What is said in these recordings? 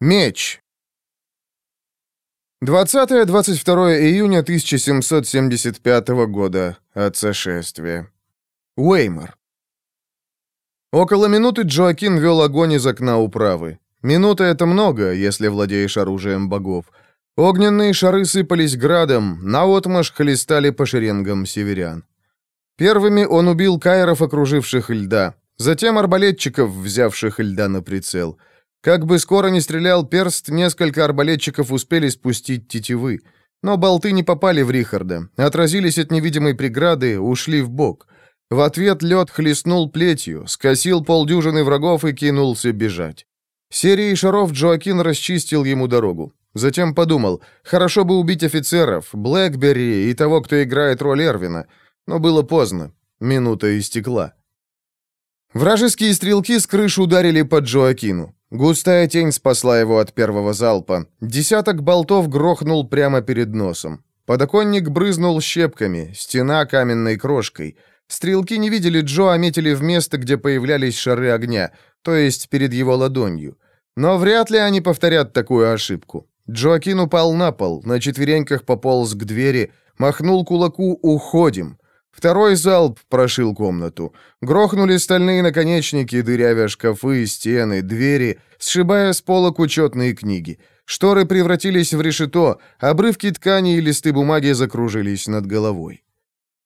Меч. 20-22 июня 1775 года от сошествия. Уэймор. Около минуты Джоакин вел огонь из окна управы. Минута — это много, если владеешь оружием богов. Огненные шары сыпались градом, наотмашь хлестали по шеренгам северян. Первыми он убил кайров, окруживших льда, затем арбалетчиков, взявших льда на прицел — как бы скоро не стрелял перст, несколько арбалетчиков успели спустить тетивы. Но болты не попали в Рихарда, отразились от невидимой преграды, ушли в бок. В ответ лед хлестнул плетью, скосил полдюжины врагов и кинулся бежать. Серией шаров Джоакин расчистил ему дорогу. Затем подумал, хорошо бы убить офицеров, Блэкбери и того, кто играет роль Эрвина. Но было поздно. Минута истекла. Вражеские стрелки с крыши ударили по Джоакину. Густая тень спасла его от первого залпа. Десяток болтов грохнул прямо перед носом. Подоконник брызнул щепками, стена каменной крошкой. Стрелки не видели Джо, а метили в место, где появлялись шары огня, то есть перед его ладонью. Но вряд ли они повторят такую ошибку. Джоакин упал на пол, на четвереньках пополз к двери, махнул кулаку «Уходим!». Второй залп прошил комнату. Грохнули стальные наконечники, дырявя шкафы, стены, двери, сшибая с полок учетные книги. Шторы превратились в решето, обрывки ткани и листы бумаги закружились над головой.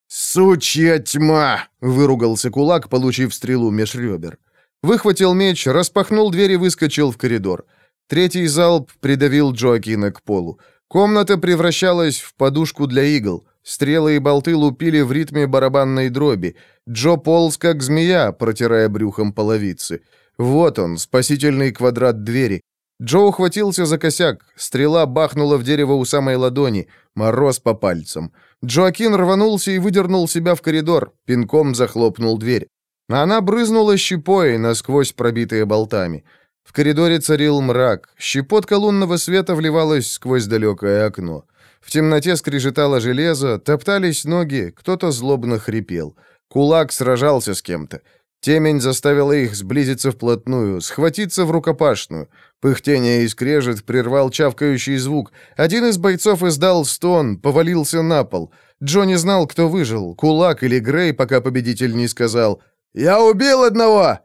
«Сучья тьма!» — выругался кулак, получив стрелу меж ребер. Выхватил меч, распахнул дверь и выскочил в коридор. Третий залп придавил Джоакина к полу. Комната превращалась в подушку для игл. Стрелы и болты лупили в ритме барабанной дроби. Джо полз, как змея, протирая брюхом половицы. Вот он, спасительный квадрат двери. Джо ухватился за косяк. Стрела бахнула в дерево у самой ладони. Мороз по пальцам. Джоакин рванулся и выдернул себя в коридор. Пинком захлопнул дверь. Она брызнула щепой, насквозь пробитая болтами. В коридоре царил мрак. Щепотка лунного света вливалась сквозь далекое окно. В темноте скрежетало железо, топтались ноги, кто-то злобно хрипел. Кулак сражался с кем-то. Темень заставила их сблизиться вплотную, схватиться в рукопашную. Пыхтение и скрежет прервал чавкающий звук. Один из бойцов издал стон, повалился на пол. Джо не знал, кто выжил, кулак или Грей, пока победитель не сказал «Я убил одного!»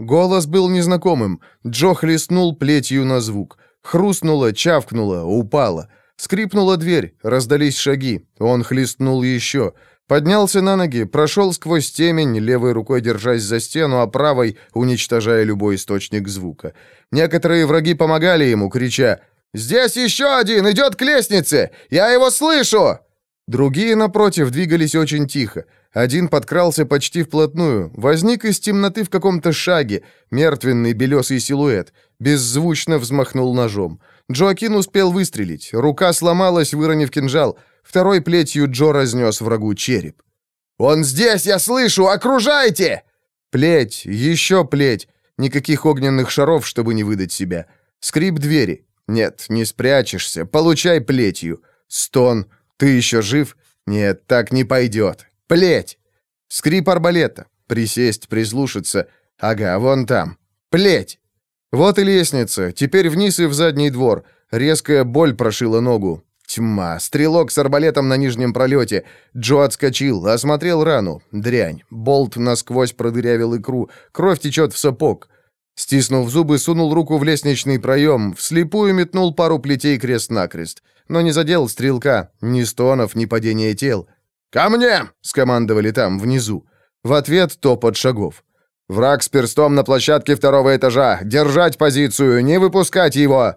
Голос был незнакомым. Джо хлестнул плетью на звук. Хрустнуло, чавкнуло, упало. Скрипнула дверь, раздались шаги. Он хлестнул еще. Поднялся на ноги, прошел сквозь темень, левой рукой держась за стену, а правой уничтожая любой источник звука. Некоторые враги помогали ему, крича «Здесь еще один! Идет к лестнице! Я его слышу!» Другие, напротив, двигались очень тихо. Один подкрался почти вплотную, возник из темноты в каком-то шаге, мертвенный белесый силуэт, беззвучно взмахнул ножом. Джоакин успел выстрелить. Рука сломалась, выронив кинжал. Второй плетью Джо разнес врагу череп. «Он здесь, я слышу! Окружайте!» Плеть, еще плеть. Никаких огненных шаров, чтобы не выдать себя. Скрип двери. Нет, не спрячешься. Получай плетью. Стон. Ты еще жив? Нет, так не пойдет. Плеть. Скрип арбалета. Присесть, прислушаться. Ага, вон там. Плеть. Вот и лестница, теперь вниз и в задний двор. Резкая боль прошила ногу. Тьма. Стрелок с арбалетом на нижнем пролете. Джо отскочил, осмотрел рану. Дрянь. Болт насквозь продырявил икру. Кровь течет в сапог. Стиснув зубы, сунул руку в лестничный проем, вслепую метнул пару плетей крест-накрест. Но не задел стрелка, ни стонов, ни падения тел. «Ко мне!» — скомандовали там, внизу. В ответ топот шагов. Враг с перстом на площадке второго этажа. Держать позицию, не выпускать его!»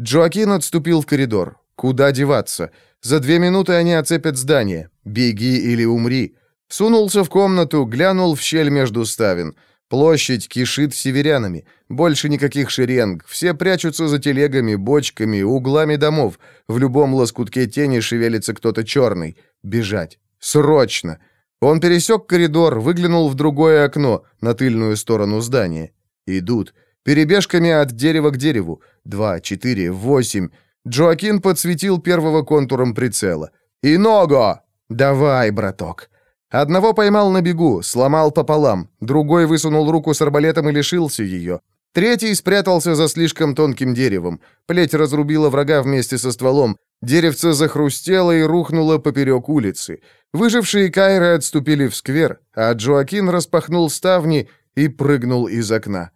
Джоакин отступил в коридор. Куда деваться? За две минуты они оцепят здание. Беги или умри. Сунулся в комнату, глянул в щель между ставен. Площадь кишит северянами. Больше никаких шеренг. Все прячутся за телегами, бочками, углами домов. В любом лоскутке тени шевелится кто-то черный. Бежать. Срочно. Он пересек коридор, выглянул в другое окно, на тыльную сторону здания. Идут. Перебежками от дерева к дереву. Два, четыре, восемь. Джоакин подсветил первого контуром прицела. «И ногу! Давай, браток!» Одного поймал на бегу, сломал пополам. Другой высунул руку с арбалетом и лишился ее. Третий спрятался за слишком тонким деревом. Плеть разрубила врага вместе со стволом. Деревце захрустело и рухнуло поперек улицы. Выжившие Кайры отступили в сквер, а Джоакин распахнул ставни и прыгнул из окна.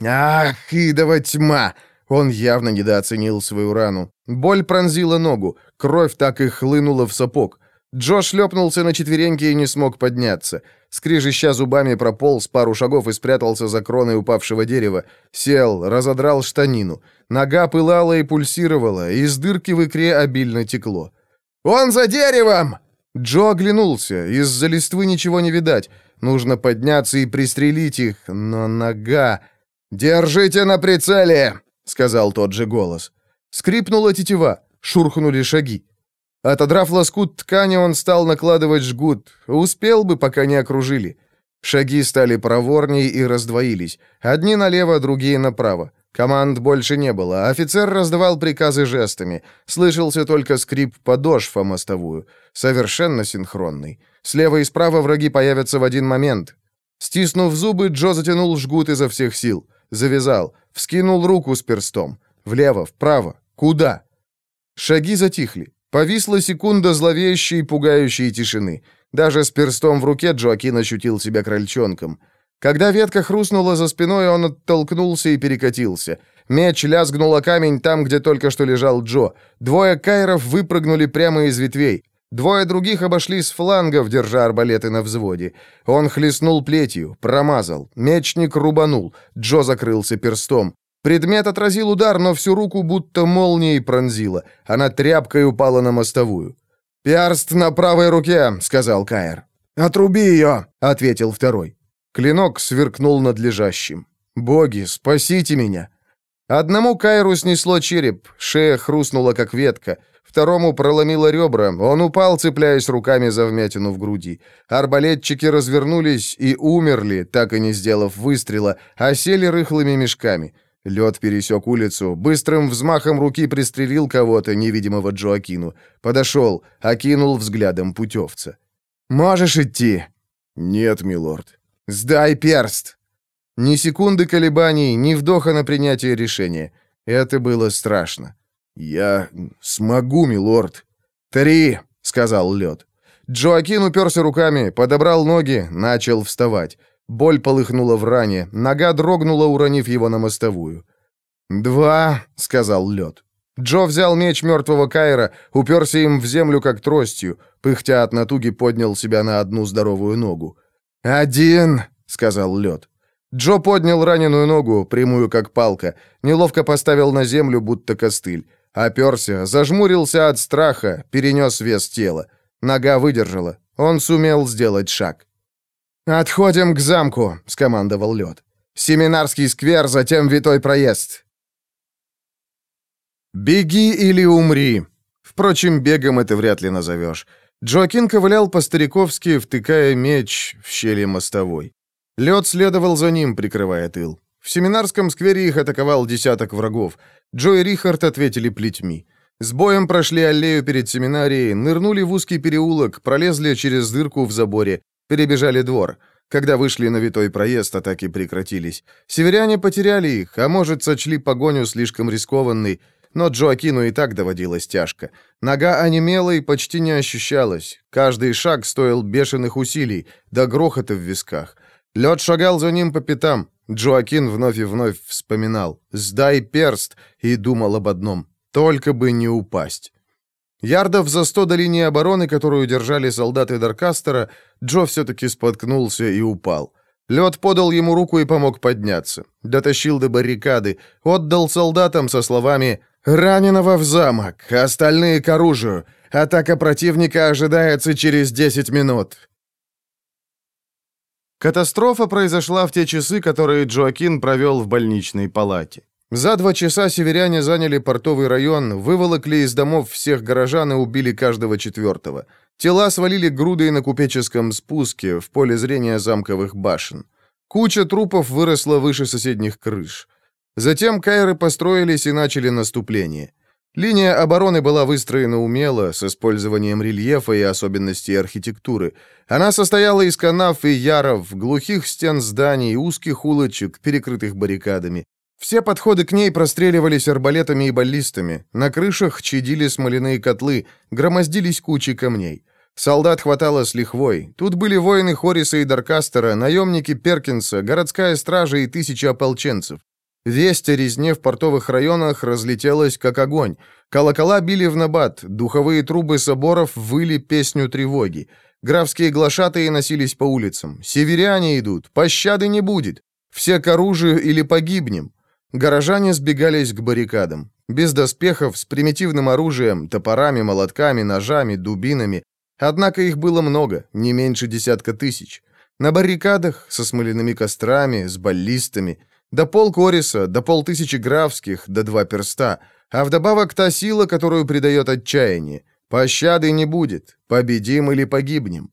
«Ах, идова тьма!» Он явно недооценил свою рану. Боль пронзила ногу, кровь так и хлынула в сапог. Джо шлепнулся на четвереньки и не смог подняться. Скрижища зубами прополз пару шагов и спрятался за кроной упавшего дерева. Сел, разодрал штанину. Нога пылала и пульсировала, из дырки в икре обильно текло. «Он за деревом!» Джо оглянулся. Из-за листвы ничего не видать. Нужно подняться и пристрелить их, но нога... «Держите на прицеле!» — сказал тот же голос. Скрипнула тетива, шурхнули шаги. Отодрав лоскут ткани, он стал накладывать жгут. Успел бы, пока не окружили. Шаги стали проворней и раздвоились. Одни налево, другие направо. Команд больше не было. Офицер раздавал приказы жестами. Слышался только скрип подошв о мостовую. Совершенно синхронный. Слева и справа враги появятся в один момент. Стиснув зубы, Джо затянул жгут изо всех сил. Завязал. Вскинул руку с перстом. Влево, вправо. Куда? Шаги затихли. Повисла секунда зловещей и пугающей тишины. Даже с перстом в руке Джоакин ощутил себя крольчонком. Когда ветка хрустнула за спиной, он оттолкнулся и перекатился. Меч лязгнул о камень там, где только что лежал Джо. Двое кайров выпрыгнули прямо из ветвей. Двое других обошли с флангов, держа арбалеты на взводе. Он хлестнул плетью, промазал. Мечник рубанул. Джо закрылся перстом. Предмет отразил удар, но всю руку будто молнией пронзила. Она тряпкой упала на мостовую. «Перст на правой руке», — сказал Каэр. «Отруби ее», — ответил второй. Клинок сверкнул над лежащим. «Боги, спасите меня!» Одному Кайру снесло череп, шея хрустнула, как ветка. Второму проломило ребра, он упал, цепляясь руками за вмятину в груди. Арбалетчики развернулись и умерли, так и не сделав выстрела, а сели рыхлыми мешками. Лед пересек улицу, быстрым взмахом руки пристрелил кого-то, невидимого Джоакину. Подошел, окинул взглядом путевца. «Можешь идти?» «Нет, милорд». «Сдай перст!» Ни секунды колебаний, ни вдоха на принятие решения. Это было страшно. «Я смогу, милорд». «Три!» — сказал лед. Джоакин уперся руками, подобрал ноги, начал вставать. Боль полыхнула в ране, нога дрогнула, уронив его на мостовую. «Два», — сказал лед. Джо взял меч мертвого Кайра, уперся им в землю как тростью, пыхтя от натуги поднял себя на одну здоровую ногу. «Один», — сказал лед. Джо поднял раненую ногу, прямую как палка, неловко поставил на землю, будто костыль. Оперся, зажмурился от страха, перенес вес тела. Нога выдержала. Он сумел сделать шаг. «Отходим к замку», — скомандовал лед. «Семинарский сквер, затем витой проезд». «Беги или умри». Впрочем, бегом это вряд ли назовешь. Джоакин ковылял по-стариковски, втыкая меч в щели мостовой. Лед следовал за ним, прикрывая тыл. В семинарском сквере их атаковал десяток врагов. Джо и Рихард ответили плетьми. С боем прошли аллею перед семинарией, нырнули в узкий переулок, пролезли через дырку в заборе, Перебежали двор. Когда вышли на витой проезд, атаки прекратились. Северяне потеряли их, а может, сочли погоню слишком рискованной, но Джоакину и так доводилось тяжко. Нога онемела и почти не ощущалась. Каждый шаг стоил бешеных усилий, до грохота в висках. Лед шагал за ним по пятам. Джоакин вновь и вновь вспоминал «Сдай перст» и думал об одном — только бы не упасть. Ярдов за сто до линии обороны, которую держали солдаты Даркастера, Джо все-таки споткнулся и упал. Лед подал ему руку и помог подняться. Дотащил до баррикады, отдал солдатам со словами «Раненого в замок, остальные к оружию. Атака противника ожидается через 10 минут». Катастрофа произошла в те часы, которые Джоакин провел в больничной палате. За два часа северяне заняли портовый район, выволокли из домов всех горожан и убили каждого четвертого. Тела свалили грудой на купеческом спуске в поле зрения замковых башен. Куча трупов выросла выше соседних крыш. Затем кайры построились и начали наступление. Линия обороны была выстроена умело, с использованием рельефа и особенностей архитектуры. Она состояла из канав и яров, глухих стен зданий, узких улочек, перекрытых баррикадами. Все подходы к ней простреливались арбалетами и баллистами, на крышах чадили смоляные котлы, громоздились кучи камней. Солдат хватало с лихвой. Тут были воины Хориса и Даркастера, наемники Перкинса, городская стража и тысячи ополченцев. Весть о резне в портовых районах разлетелась как огонь. Колокола били в набат, духовые трубы соборов выли песню тревоги. Графские глашатые носились по улицам. Северяне идут, пощады не будет. Все к оружию или погибнем. Горожане сбегались к баррикадам. Без доспехов, с примитивным оружием, топорами, молотками, ножами, дубинами. Однако их было много, не меньше десятка тысяч. На баррикадах, со смоляными кострами, с баллистами. До полк Ориса, до полтысячи графских, до два перста. А вдобавок та сила, которую придает отчаяние. Пощады не будет. Победим или погибнем.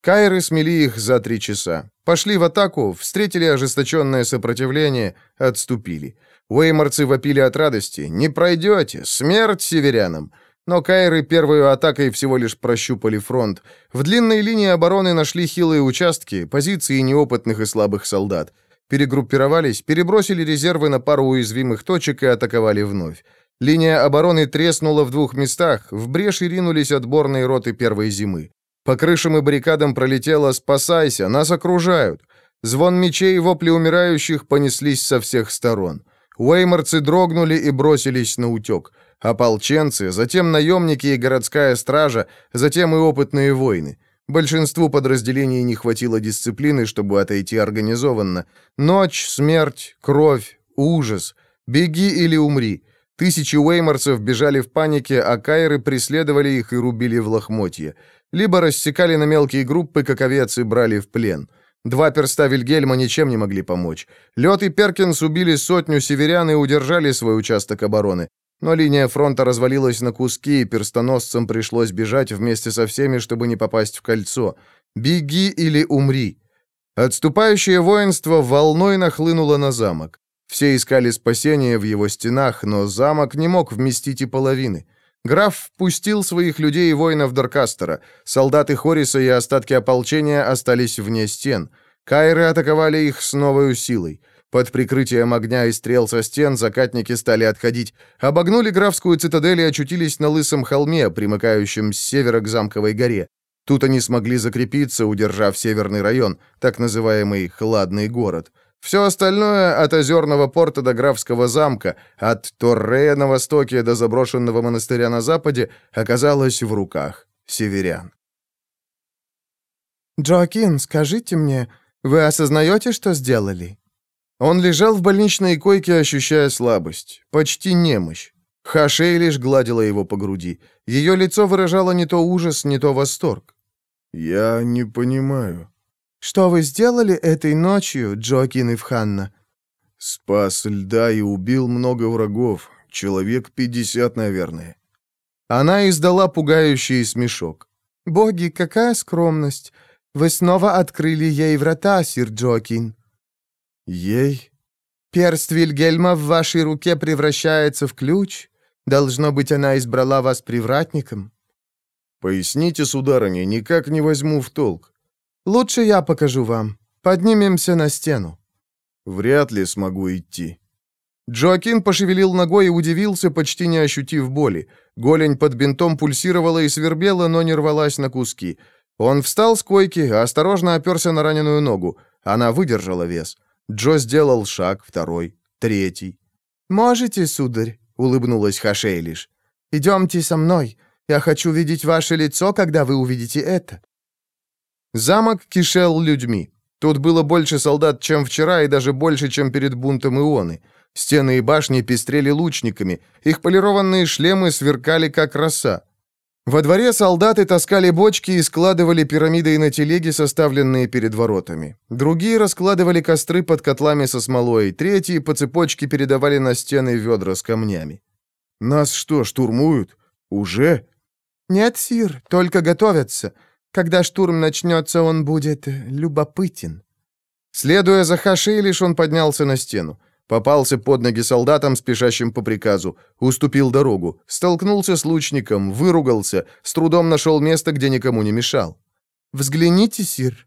Кайры смели их за три часа. Пошли в атаку, встретили ожесточенное сопротивление, отступили. Уэйморцы вопили от радости. «Не пройдете! Смерть северянам!» Но Кайры первой атакой всего лишь прощупали фронт. В длинной линии обороны нашли хилые участки, позиции неопытных и слабых солдат. Перегруппировались, перебросили резервы на пару уязвимых точек и атаковали вновь. Линия обороны треснула в двух местах, в бреши ринулись отборные роты первой зимы. По крышам и баррикадам пролетело «Спасайся! Нас окружают!» Звон мечей и вопли умирающих понеслись со всех сторон. Уэйморцы дрогнули и бросились на утек. Ополченцы, затем наемники и городская стража, затем и опытные воины. Большинству подразделений не хватило дисциплины, чтобы отойти организованно. Ночь, смерть, кровь, ужас. Беги или умри. Тысячи уэйморцев бежали в панике, а кайры преследовали их и рубили в лохмотья. Либо рассекали на мелкие группы, как овец, и брали в плен. Два перста Вильгельма ничем не могли помочь. Лед и Перкинс убили сотню северян и удержали свой участок обороны. Но линия фронта развалилась на куски, и перстоносцам пришлось бежать вместе со всеми, чтобы не попасть в кольцо. «Беги или умри!» Отступающее воинство волной нахлынуло на замок. Все искали спасения в его стенах, но замок не мог вместить и половины. Граф впустил своих людей и воинов Даркастера. Солдаты Хориса и остатки ополчения остались вне стен. Кайры атаковали их с новой силой. Под прикрытием огня и стрел со стен закатники стали отходить, обогнули графскую цитадель и очутились на лысом холме, примыкающем с севера к замковой горе. Тут они смогли закрепиться, удержав северный район, так называемый «хладный город». Все остальное от озерного порта до графского замка, от Торрея на востоке до заброшенного монастыря на западе, оказалось в руках северян. «Джоакин, скажите мне, вы осознаете, что сделали?» Он лежал в больничной койке, ощущая слабость, почти немощь. Хашей лишь гладила его по груди. Ее лицо выражало не то ужас, не то восторг. «Я не понимаю», что вы сделали этой ночью, Джоакин Ивханна?» «Спас льда и убил много врагов. Человек пятьдесят, наверное». Она издала пугающий смешок. «Боги, какая скромность! Вы снова открыли ей врата, сир Джоакин». «Ей?» «Перст Вильгельма в вашей руке превращается в ключ. Должно быть, она избрала вас привратником». «Поясните, сударыня, никак не возьму в толк». Лучше я покажу вам. Поднимемся на стену». «Вряд ли смогу идти». Джоакин пошевелил ногой и удивился, почти не ощутив боли. Голень под бинтом пульсировала и свербела, но не рвалась на куски. Он встал с койки, осторожно оперся на раненую ногу. Она выдержала вес. Джо сделал шаг, второй, третий. «Можете, сударь?» — улыбнулась Хашейлиш. «Идемте со мной. Я хочу видеть ваше лицо, когда вы увидите это». Замок кишел людьми. Тут было больше солдат, чем вчера, и даже больше, чем перед бунтом Ионы. Стены и башни пестрели лучниками, их полированные шлемы сверкали, как роса. Во дворе солдаты таскали бочки и складывали пирамиды на телеги, составленные перед воротами. Другие раскладывали костры под котлами со смолой, третьи по цепочке передавали на стены ведра с камнями. «Нас что, штурмуют? Уже?» «Нет, сир, только готовятся. Когда штурм начнется, он будет э, любопытен». Следуя за Хашей, лишь он поднялся на стену. Попался под ноги солдатам, спешащим по приказу. Уступил дорогу. Столкнулся с лучником, выругался, с трудом нашел место, где никому не мешал. «Взгляните, сир».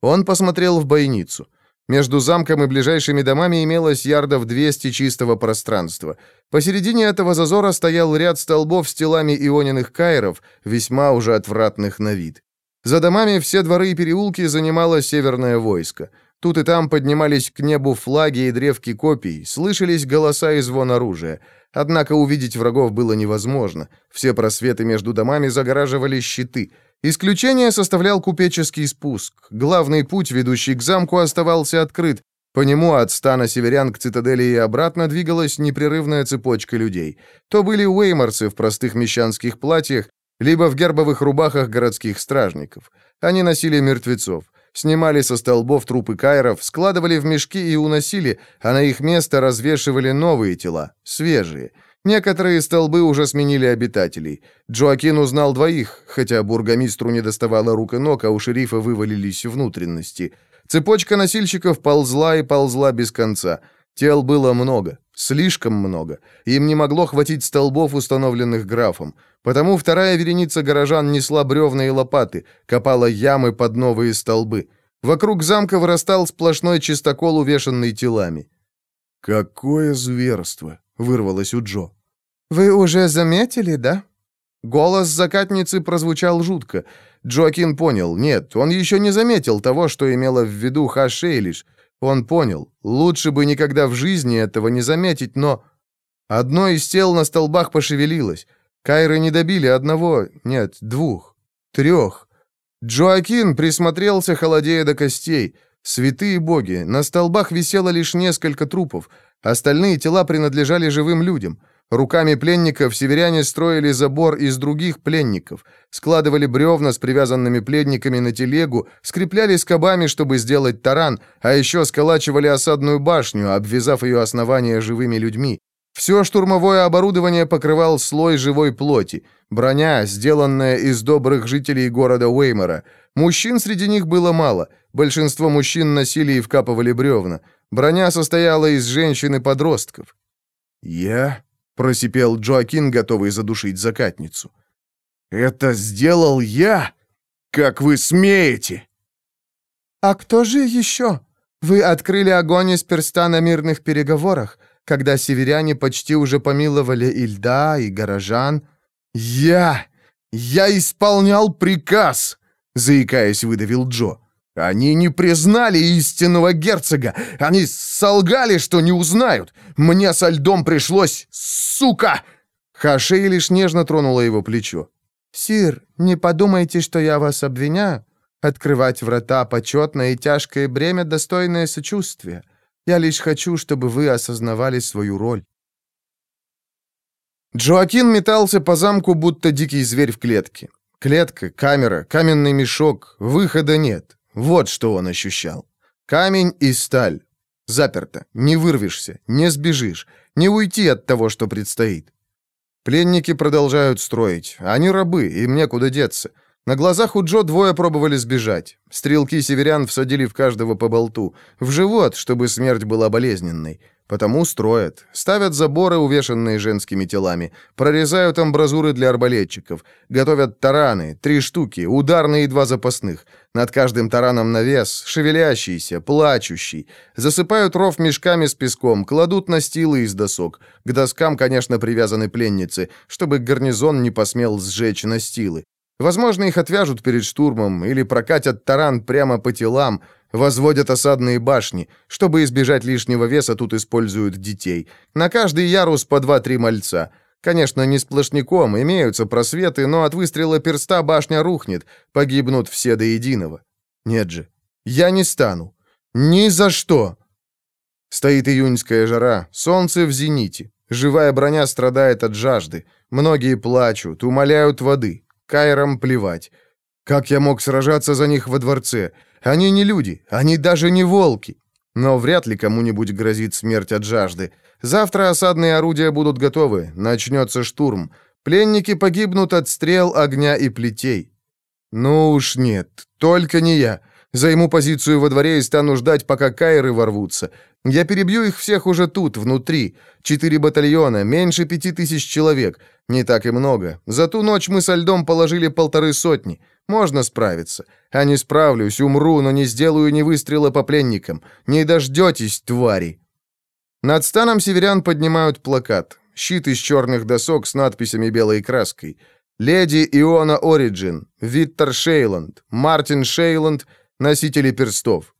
Он посмотрел в бойницу. Между замком и ближайшими домами имелось ярдов 200 чистого пространства. Посередине этого зазора стоял ряд столбов с телами иониных кайров, весьма уже отвратных на вид. За домами все дворы и переулки занимало северное войско. Тут и там поднимались к небу флаги и древки копий, слышались голоса и звон оружия. Однако увидеть врагов было невозможно. Все просветы между домами загораживали щиты — Исключение составлял купеческий спуск. Главный путь, ведущий к замку, оставался открыт. По нему от стана северян к цитадели и обратно двигалась непрерывная цепочка людей. То были уэйморцы в простых мещанских платьях, либо в гербовых рубахах городских стражников. Они носили мертвецов, снимали со столбов трупы кайров, складывали в мешки и уносили, а на их место развешивали новые тела, свежие – Некоторые столбы уже сменили обитателей. Джоакин узнал двоих, хотя бургомистру не доставало рук и ног, а у шерифа вывалились внутренности. Цепочка носильщиков ползла и ползла без конца. Тел было много, слишком много. Им не могло хватить столбов, установленных графом. Потому вторая вереница горожан несла бревна и лопаты, копала ямы под новые столбы. Вокруг замка вырастал сплошной чистокол, увешанный телами. «Какое зверство!» — вырвалось у Джо. «Вы уже заметили, да?» Голос закатницы прозвучал жутко. Джоакин понял, нет, он еще не заметил того, что имела в виду Хашейлиш. Он понял, лучше бы никогда в жизни этого не заметить, но... Одно из тел на столбах пошевелилось. Кайры не добили одного, нет, двух, трех. Джоакин присмотрелся, холодея до костей. Святые боги, на столбах висело лишь несколько трупов. Остальные тела принадлежали живым людям. Руками пленников северяне строили забор из других пленников, складывали бревна с привязанными пленниками на телегу, скрепляли скобами, чтобы сделать таран, а еще сколачивали осадную башню, обвязав ее основание живыми людьми. Все штурмовое оборудование покрывал слой живой плоти, броня, сделанная из добрых жителей города Уэймора. Мужчин среди них было мало, большинство мужчин носили и вкапывали бревна. Броня состояла из женщин и подростков. «Я?» — просипел Джоакин, готовый задушить закатницу. «Это сделал я? Как вы смеете?» «А кто же еще? Вы открыли огонь из перста на мирных переговорах, когда северяне почти уже помиловали и льда, и горожан». «Я! Я исполнял приказ!» — заикаясь, выдавил Джо. Они не признали истинного герцога. Они солгали, что не узнают. Мне со льдом пришлось, сука!» Хашей лишь нежно тронула его плечо. «Сир, не подумайте, что я вас обвиняю. Открывать врата — почетное и тяжкое бремя, достойное сочувствия. Я лишь хочу, чтобы вы осознавали свою роль». Джоакин метался по замку, будто дикий зверь в клетке. Клетка, камера, каменный мешок, выхода нет. Вот что он ощущал. Камень и сталь. Заперто. Не вырвешься, не сбежишь, не уйти от того, что предстоит. Пленники продолжают строить. Они рабы, им некуда деться. На глазах у Джо двое пробовали сбежать. Стрелки северян всадили в каждого по болту. В живот, чтобы смерть была болезненной. Потому строят. Ставят заборы, увешанные женскими телами. Прорезают амбразуры для арбалетчиков. Готовят тараны, три штуки, ударные и два запасных. Над каждым тараном навес, шевелящийся, плачущий. Засыпают ров мешками с песком, кладут настилы из досок. К доскам, конечно, привязаны пленницы, чтобы гарнизон не посмел сжечь настилы. Возможно, их отвяжут перед штурмом или прокатят таран прямо по телам, Возводят осадные башни. Чтобы избежать лишнего веса, тут используют детей. На каждый ярус по два-три мальца. Конечно, не сплошняком, имеются просветы, но от выстрела перста башня рухнет, погибнут все до единого. Нет же, я не стану. Ни за что. Стоит июньская жара, солнце в зените. Живая броня страдает от жажды. Многие плачут, умоляют воды. Кайрам плевать. Как я мог сражаться за них во дворце? Они не люди, они даже не волки. Но вряд ли кому-нибудь грозит смерть от жажды. Завтра осадные орудия будут готовы, начнется штурм. Пленники погибнут от стрел, огня и плетей. Ну уж нет, только не я. Займу позицию во дворе и стану ждать, пока кайры ворвутся. Я перебью их всех уже тут, внутри. Четыре батальона, меньше пяти тысяч человек. Не так и много. За ту ночь мы со льдом положили полторы сотни. Можно справиться. А не справлюсь, умру, но не сделаю ни выстрела по пленникам. Не дождетесь, твари!» Над станом северян поднимают плакат. Щит из черных досок с надписями белой краской. «Леди Иона Ориджин», «Виттер Шейланд», «Мартин Шейланд», «Носители перстов».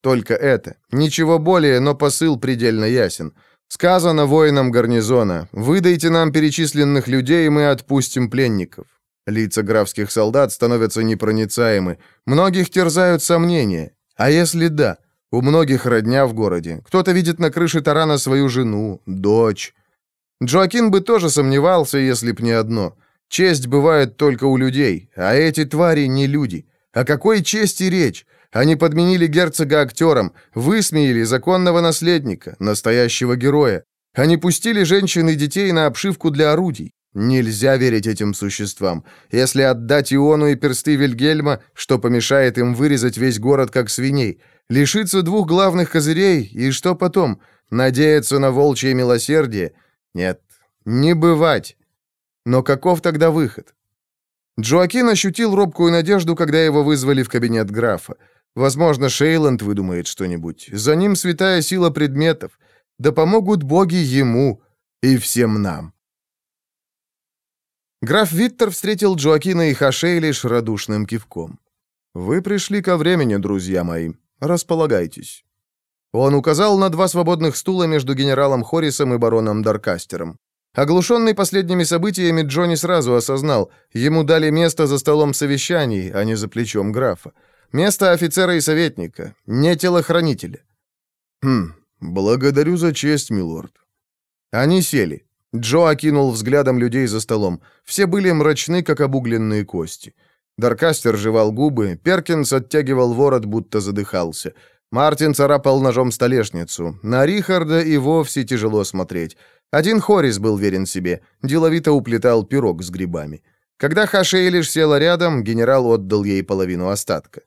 Только это. Ничего более, но посыл предельно ясен. Сказано воинам гарнизона, выдайте нам перечисленных людей, и мы отпустим пленников. Лица графских солдат становятся непроницаемы. Многих терзают сомнения. А если да? У многих родня в городе. Кто-то видит на крыше тарана свою жену, дочь. Джоакин бы тоже сомневался, если б не одно. Честь бывает только у людей, а эти твари не люди. О какой чести речь? Они подменили герцога актером, высмеяли законного наследника, настоящего героя. Они пустили женщин и детей на обшивку для орудий. Нельзя верить этим существам. Если отдать Иону и персты Вильгельма, что помешает им вырезать весь город как свиней? Лишиться двух главных козырей, и что потом? Надеяться на волчье милосердие? Нет, не бывать. Но каков тогда выход? Джоакин ощутил робкую надежду, когда его вызвали в кабинет графа. Возможно, Шейланд выдумает что-нибудь. За ним святая сила предметов. Да помогут боги ему и всем нам. Граф Виттер встретил Джоакина и Хашей лишь радушным кивком. «Вы пришли ко времени, друзья мои. Располагайтесь». Он указал на два свободных стула между генералом Хорисом и бароном Даркастером. Оглушенный последними событиями, Джонни сразу осознал, ему дали место за столом совещаний, а не за плечом графа. Место офицера и советника, не телохранителя. «Хм, благодарю за честь, милорд». Они сели. Джо окинул взглядом людей за столом. Все были мрачны, как обугленные кости. Даркастер жевал губы, Перкинс оттягивал ворот, будто задыхался. Мартин царапал ножом столешницу. На Рихарда и вовсе тяжело смотреть. Один Хорис был верен себе, деловито уплетал пирог с грибами. Когда Хашей лишь села рядом, генерал отдал ей половину остатка.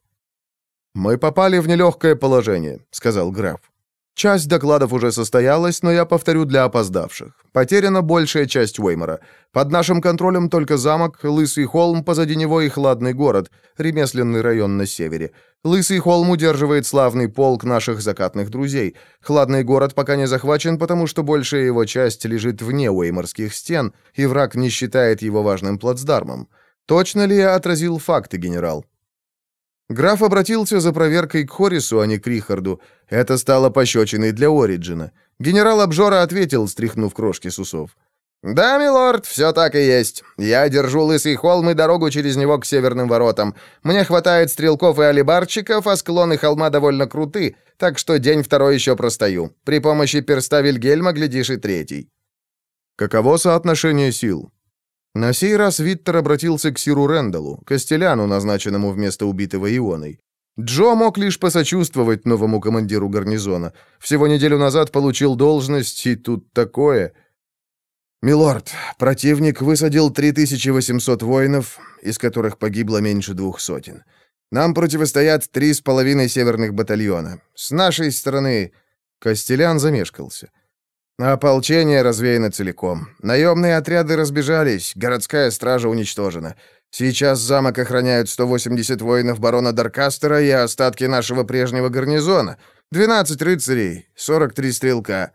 «Мы попали в нелегкое положение», — сказал граф. Часть докладов уже состоялась, но я повторю для опоздавших. Потеряна большая часть Уэймора. Под нашим контролем только замок, Лысый холм, позади него и Хладный город, ремесленный район на севере. Лысый холм удерживает славный полк наших закатных друзей. Хладный город пока не захвачен, потому что большая его часть лежит вне Уэйморских стен, и враг не считает его важным плацдармом. Точно ли я отразил факты, генерал? Граф обратился за проверкой к Хорису, а не к Рихарду. Это стало пощечиной для Ориджина. Генерал Обжора ответил, стряхнув крошки с усов. «Да, милорд, все так и есть. Я держу Лысый холм и дорогу через него к северным воротам. Мне хватает стрелков и алибарчиков, а склоны холма довольно круты, так что день второй еще простою. При помощи перста Вильгельма, глядишь, и третий». «Каково соотношение сил?» На сей раз Виттер обратился к Сиру Рэндаллу, Костеляну, назначенному вместо убитого Ионой. Джо мог лишь посочувствовать новому командиру гарнизона. Всего неделю назад получил должность, и тут такое... «Милорд, противник высадил 3800 воинов, из которых погибло меньше двух сотен. Нам противостоят три с половиной северных батальона. С нашей стороны...» Костелян замешкался. Ополчение развеяно целиком. Наемные отряды разбежались, городская стража уничтожена. Сейчас замок охраняют 180 воинов барона Даркастера и остатки нашего прежнего гарнизона. 12 рыцарей, 43 стрелка.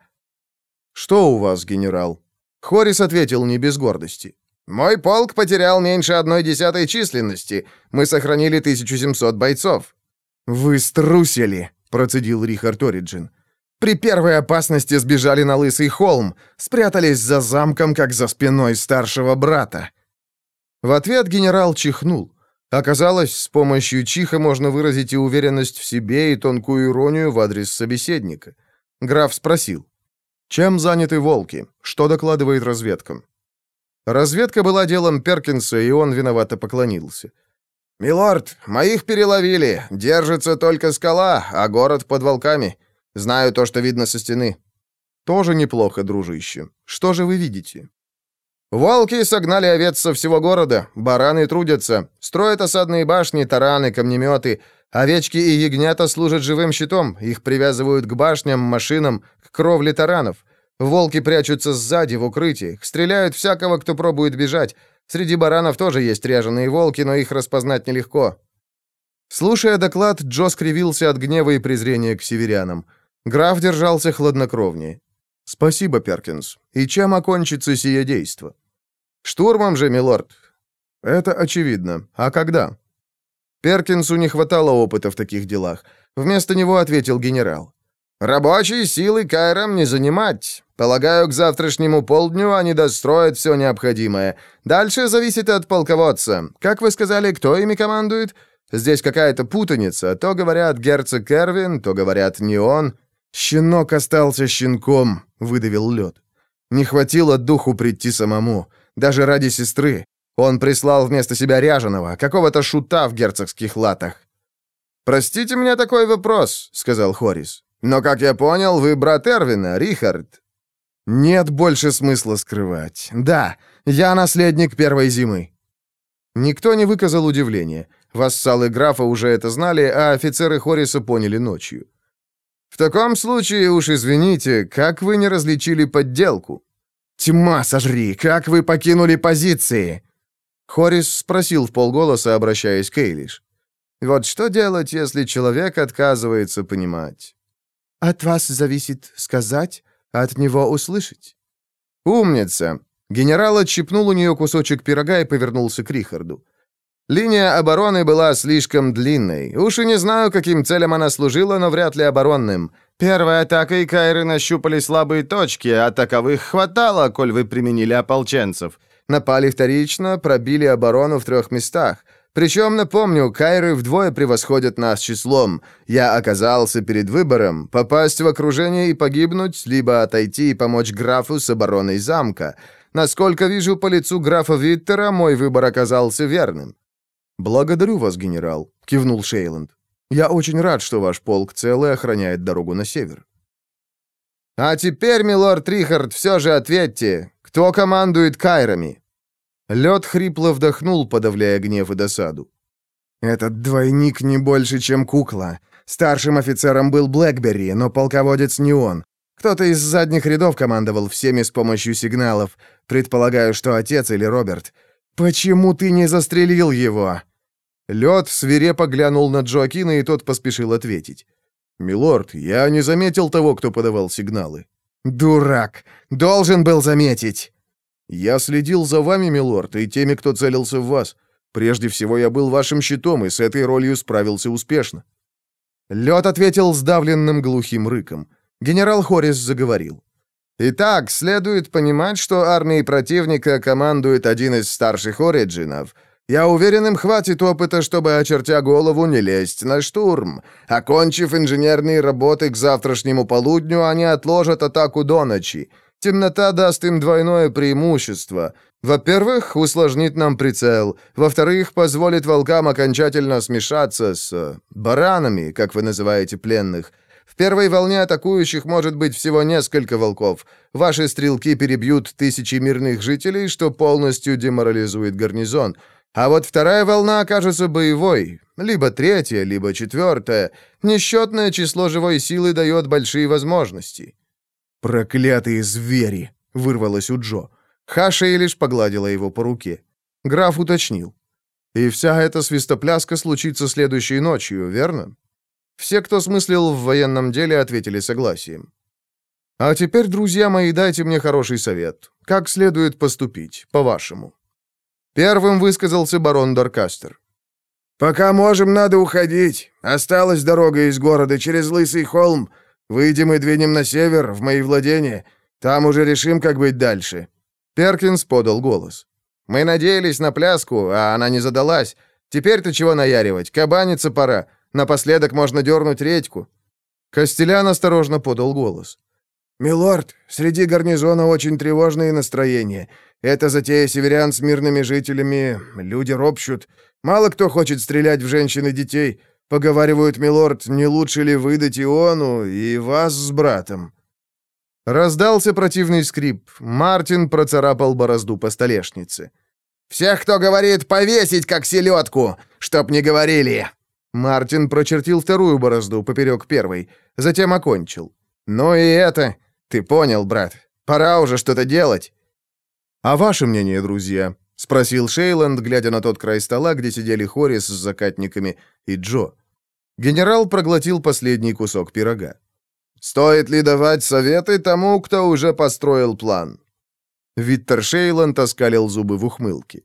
Что у вас, генерал? Хорис ответил не без гордости. Мой полк потерял меньше одной десятой численности. Мы сохранили 1700 бойцов. Вы струсили, процедил Рихард Ориджин. При первой опасности сбежали на Лысый холм, спрятались за замком, как за спиной старшего брата. В ответ генерал чихнул. Оказалось, с помощью чиха можно выразить и уверенность в себе, и тонкую иронию в адрес собеседника. Граф спросил. «Чем заняты волки? Что докладывает разведка?» Разведка была делом Перкинса, и он виновато поклонился. «Милорд, моих переловили. Держится только скала, а город под волками. Знаю то, что видно со стены». «Тоже неплохо, дружище. Что же вы видите?» «Волки согнали овец со всего города, бараны трудятся, строят осадные башни, тараны, камнеметы. Овечки и ягнята служат живым щитом, их привязывают к башням, машинам, к кровле таранов. Волки прячутся сзади, в укрытиях, стреляют всякого, кто пробует бежать. Среди баранов тоже есть ряженые волки, но их распознать нелегко». Слушая доклад, Джо скривился от гнева и презрения к северянам. Граф держался хладнокровнее. «Спасибо, Перкинс. И чем окончится сие действо?» «Штурмом же, милорд». «Это очевидно. А когда?» Перкинсу не хватало опыта в таких делах. Вместо него ответил генерал. «Рабочие силы Кайрам не занимать. Полагаю, к завтрашнему полдню они достроят все необходимое. Дальше зависит от полководца. Как вы сказали, кто ими командует? Здесь какая-то путаница. То говорят герцог Кервин, то говорят не он. Щенок остался щенком», — выдавил лед. «Не хватило духу прийти самому. Даже ради сестры. Он прислал вместо себя ряженого, какого-то шута в герцогских латах. «Простите мне такой вопрос», — сказал Хорис. «Но, как я понял, вы брат Эрвина, Рихард». «Нет больше смысла скрывать. Да, я наследник первой зимы». Никто не выказал удивления. Вассалы графа уже это знали, а офицеры Хориса поняли ночью. «В таком случае уж извините, как вы не различили подделку?» «Тьма сожри, как вы покинули позиции?» Хорис спросил в полголоса, обращаясь к Эйлиш. «Вот что делать, если человек отказывается понимать?» «От вас зависит сказать, а от него услышать». «Умница!» Генерал отщипнул у нее кусочек пирога и повернулся к Рихарду. Линия обороны была слишком длинной. Уж и не знаю, каким целям она служила, но вряд ли оборонным. Первой атакой Кайры нащупали слабые точки, а таковых хватало, коль вы применили ополченцев. Напали вторично, пробили оборону в трех местах. Причем, напомню, Кайры вдвое превосходят нас числом. Я оказался перед выбором, попасть в окружение и погибнуть, либо отойти и помочь графу с обороной замка. Насколько вижу по лицу графа Виттера, мой выбор оказался верным. «Благодарю вас, генерал», — кивнул Шейланд. «Я очень рад, что ваш полк целый охраняет дорогу на север». «А теперь, милорд Рихард, все же ответьте, кто командует Кайрами?» Лед хрипло вдохнул, подавляя гнев и досаду. «Этот двойник не больше, чем кукла. Старшим офицером был Блэкберри, но полководец не он. Кто-то из задних рядов командовал всеми с помощью сигналов. Предполагаю, что отец или Роберт. «Почему ты не застрелил его?» Лед свирепо глянул на Джоакина, и тот поспешил ответить. «Милорд, я не заметил того, кто подавал сигналы». «Дурак! Должен был заметить!» «Я следил за вами, милорд, и теми, кто целился в вас. Прежде всего, я был вашим щитом, и с этой ролью справился успешно». Лед ответил сдавленным глухим рыком. Генерал Хорис заговорил. Итак, следует понимать, что армией противника командует один из старших ориджинов. Я уверен, им хватит опыта, чтобы, очертя голову, не лезть на штурм. Окончив инженерные работы к завтрашнему полудню, они отложат атаку до ночи. Темнота даст им двойное преимущество. Во-первых, усложнит нам прицел. Во-вторых, позволит волкам окончательно смешаться с... баранами, как вы называете пленных. Первой волне атакующих может быть всего несколько волков. Ваши стрелки перебьют тысячи мирных жителей, что полностью деморализует гарнизон. А вот вторая волна окажется боевой. Либо третья, либо четвертая. Несчетное число живой силы дает большие возможности». «Проклятые звери!» — вырвалось у Джо. Хаша и лишь погладила его по руке. Граф уточнил. «И вся эта свистопляска случится следующей ночью, верно?» Все, кто смыслил в военном деле, ответили согласием. А теперь, друзья мои, дайте мне хороший совет. Как следует поступить, по-вашему? Первым высказался барон Даркастер. «Пока можем, надо уходить. Осталась дорога из города через Лысый холм. Выйдем и двинем на север, в мои владения. Там уже решим, как быть дальше». Перкинс подал голос. «Мы надеялись на пляску, а она не задалась. Теперь-то чего наяривать? Кабаниться пора. Напоследок можно дернуть редьку». Костелян осторожно подал голос. «Милорд, среди гарнизона очень тревожные настроения. Это затея северян с мирными жителями. Люди ропщут. Мало кто хочет стрелять в женщин и детей. Поговаривают, милорд, не лучше ли выдать Иону и вас с братом?» Раздался противный скрип. Мартин процарапал борозду по столешнице. «Всех, кто говорит, повесить, как селедку, чтоб не говорили!» Мартин прочертил вторую борозду поперек первой, затем окончил. «Ну и это... Ты понял, брат. Пора уже что-то делать». «А ваше мнение, друзья?» — спросил Шейланд, глядя на тот край стола, где сидели Хорис с закатниками и Джо. Генерал проглотил последний кусок пирога. «Стоит ли давать советы тому, кто уже построил план?» Виттер Шейланд оскалил зубы в ухмылке.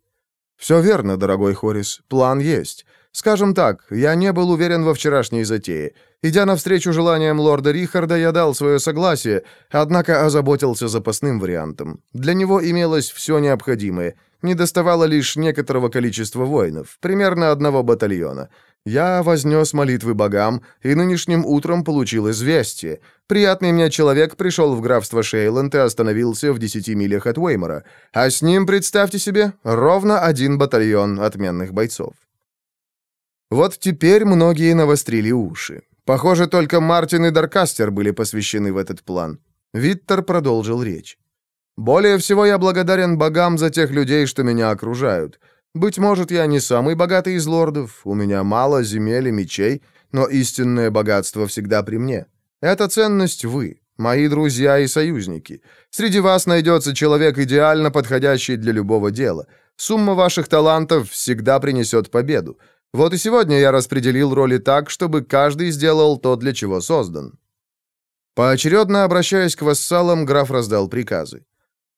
«Все верно, дорогой Хорис, план есть. Скажем так, я не был уверен во вчерашней затее. Идя навстречу желаниям лорда Рихарда, я дал свое согласие, однако озаботился запасным вариантом. Для него имелось все необходимое. Не доставало лишь некоторого количества воинов, примерно одного батальона. Я вознес молитвы богам, и нынешним утром получил известие. Приятный мне человек пришел в графство Шейланд и остановился в десяти милях от Уэймора. А с ним, представьте себе, ровно один батальон отменных бойцов. Вот теперь многие навострили уши. Похоже, только Мартин и Даркастер были посвящены в этот план. Виттер продолжил речь. «Более всего я благодарен богам за тех людей, что меня окружают. Быть может, я не самый богатый из лордов, у меня мало земель и мечей, но истинное богатство всегда при мне. Это ценность вы, мои друзья и союзники. Среди вас найдется человек, идеально подходящий для любого дела. Сумма ваших талантов всегда принесет победу. Вот и сегодня я распределил роли так, чтобы каждый сделал то, для чего создан». Поочередно обращаясь к вассалам, граф раздал приказы.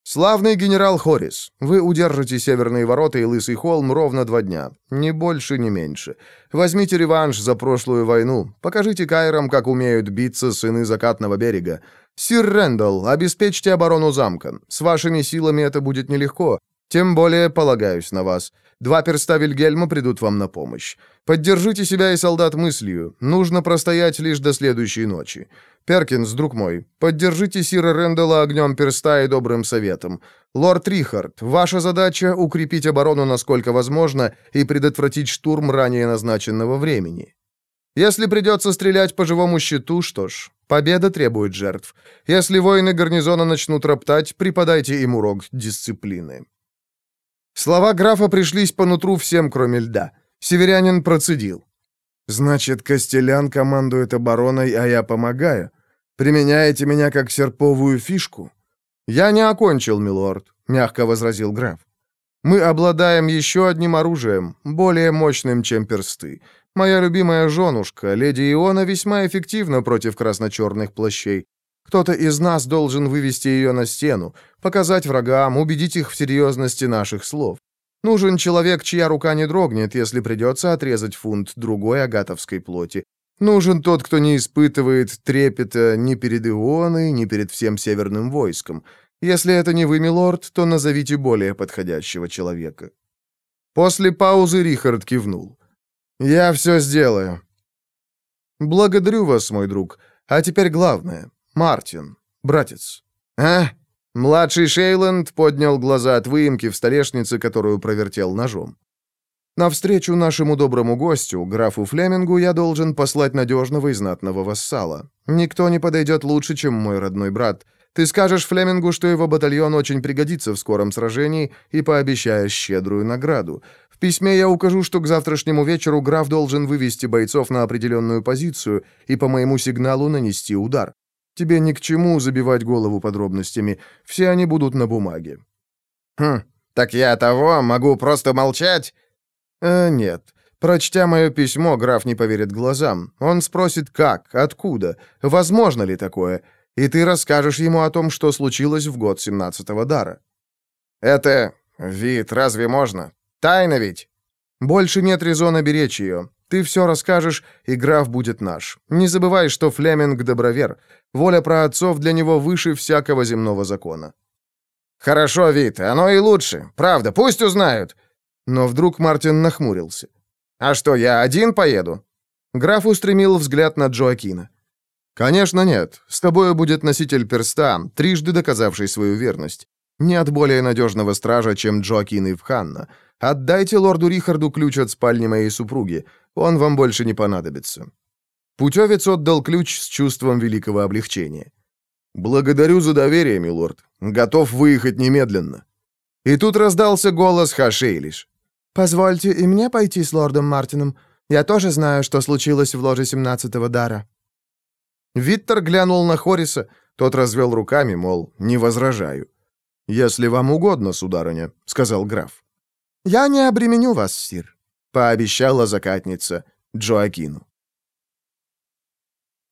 «Славный генерал Хорис, вы удержите северные ворота и Лысый холм ровно два дня. Ни больше, ни меньше. Возьмите реванш за прошлую войну. Покажите Кайрам, как умеют биться сыны закатного берега. Сир Рэндалл, обеспечьте оборону замка. С вашими силами это будет нелегко. Тем более полагаюсь на вас. Два перста Вильгельма придут вам на помощь. Поддержите себя и солдат мыслью. Нужно простоять лишь до следующей ночи. Перкинс, друг мой, поддержите Сира Рэндалла огнем перста и добрым советом. Лорд Рихард, ваша задача — укрепить оборону насколько возможно и предотвратить штурм ранее назначенного времени. Если придется стрелять по живому щиту, что ж, победа требует жертв. Если воины гарнизона начнут роптать, преподайте им урок дисциплины. Слова графа пришлись по нутру всем, кроме льда. Северянин процедил. «Значит, Костелян командует обороной, а я помогаю? Применяете меня как серповую фишку?» «Я не окончил, милорд», — мягко возразил граф. «Мы обладаем еще одним оружием, более мощным, чем персты. Моя любимая женушка, леди Иона, весьма эффективна против красно-черных плащей. Кто-то из нас должен вывести ее на стену, показать врагам, убедить их в серьезности наших слов. Нужен человек, чья рука не дрогнет, если придется отрезать фунт другой агатовской плоти. Нужен тот, кто не испытывает трепета ни перед Ионой, ни перед всем северным войском. Если это не вы, милорд, то назовите более подходящего человека». После паузы Рихард кивнул. «Я все сделаю». «Благодарю вас, мой друг. А теперь главное. Мартин, братец». «А?» Младший Шейланд поднял глаза от выемки в столешнице, которую провертел ножом. «Навстречу нашему доброму гостю, графу Флемингу, я должен послать надежного и знатного вассала. Никто не подойдет лучше, чем мой родной брат. Ты скажешь Флемингу, что его батальон очень пригодится в скором сражении, и пообещаешь щедрую награду. В письме я укажу, что к завтрашнему вечеру граф должен вывести бойцов на определенную позицию и по моему сигналу нанести удар. Тебе ни к чему забивать голову подробностями. Все они будут на бумаге». «Хм, так я того могу просто молчать?» «Э, нет. Прочтя мое письмо, граф не поверит глазам. Он спросит, как, откуда, возможно ли такое, и ты расскажешь ему о том, что случилось в год семнадцатого дара». «Это... вид, разве можно? Тайна ведь?» «Больше нет резона беречь ее. Ты все расскажешь, и граф будет наш. Не забывай, что Флеминг — добровер. Воля праотцов для него выше всякого земного закона». «Хорошо, Вит, оно и лучше. Правда, пусть узнают». Но вдруг Мартин нахмурился. «А что, я один поеду?» Граф устремил взгляд на Джоакина. «Конечно нет. С тобою будет носитель перста, трижды доказавший свою верность. Нет более надежного стража, чем Джоакин Ивханна. Отдайте лорду Рихарду ключ от спальни моей супруги. Он вам больше не понадобится». Путевец отдал ключ с чувством великого облегчения. «Благодарю за доверие, милорд. Готов выехать немедленно». И тут раздался голос Хашейлиш. «Позвольте и мне пойти с лордом Мартином. Я тоже знаю, что случилось в ложе семнадцатого дара». Виттер глянул на Хориса, тот развел руками, мол, не возражаю. «Если вам угодно, сударыня», — сказал граф. «Я не обременю вас, сир», — пообещала закатница Джоакину.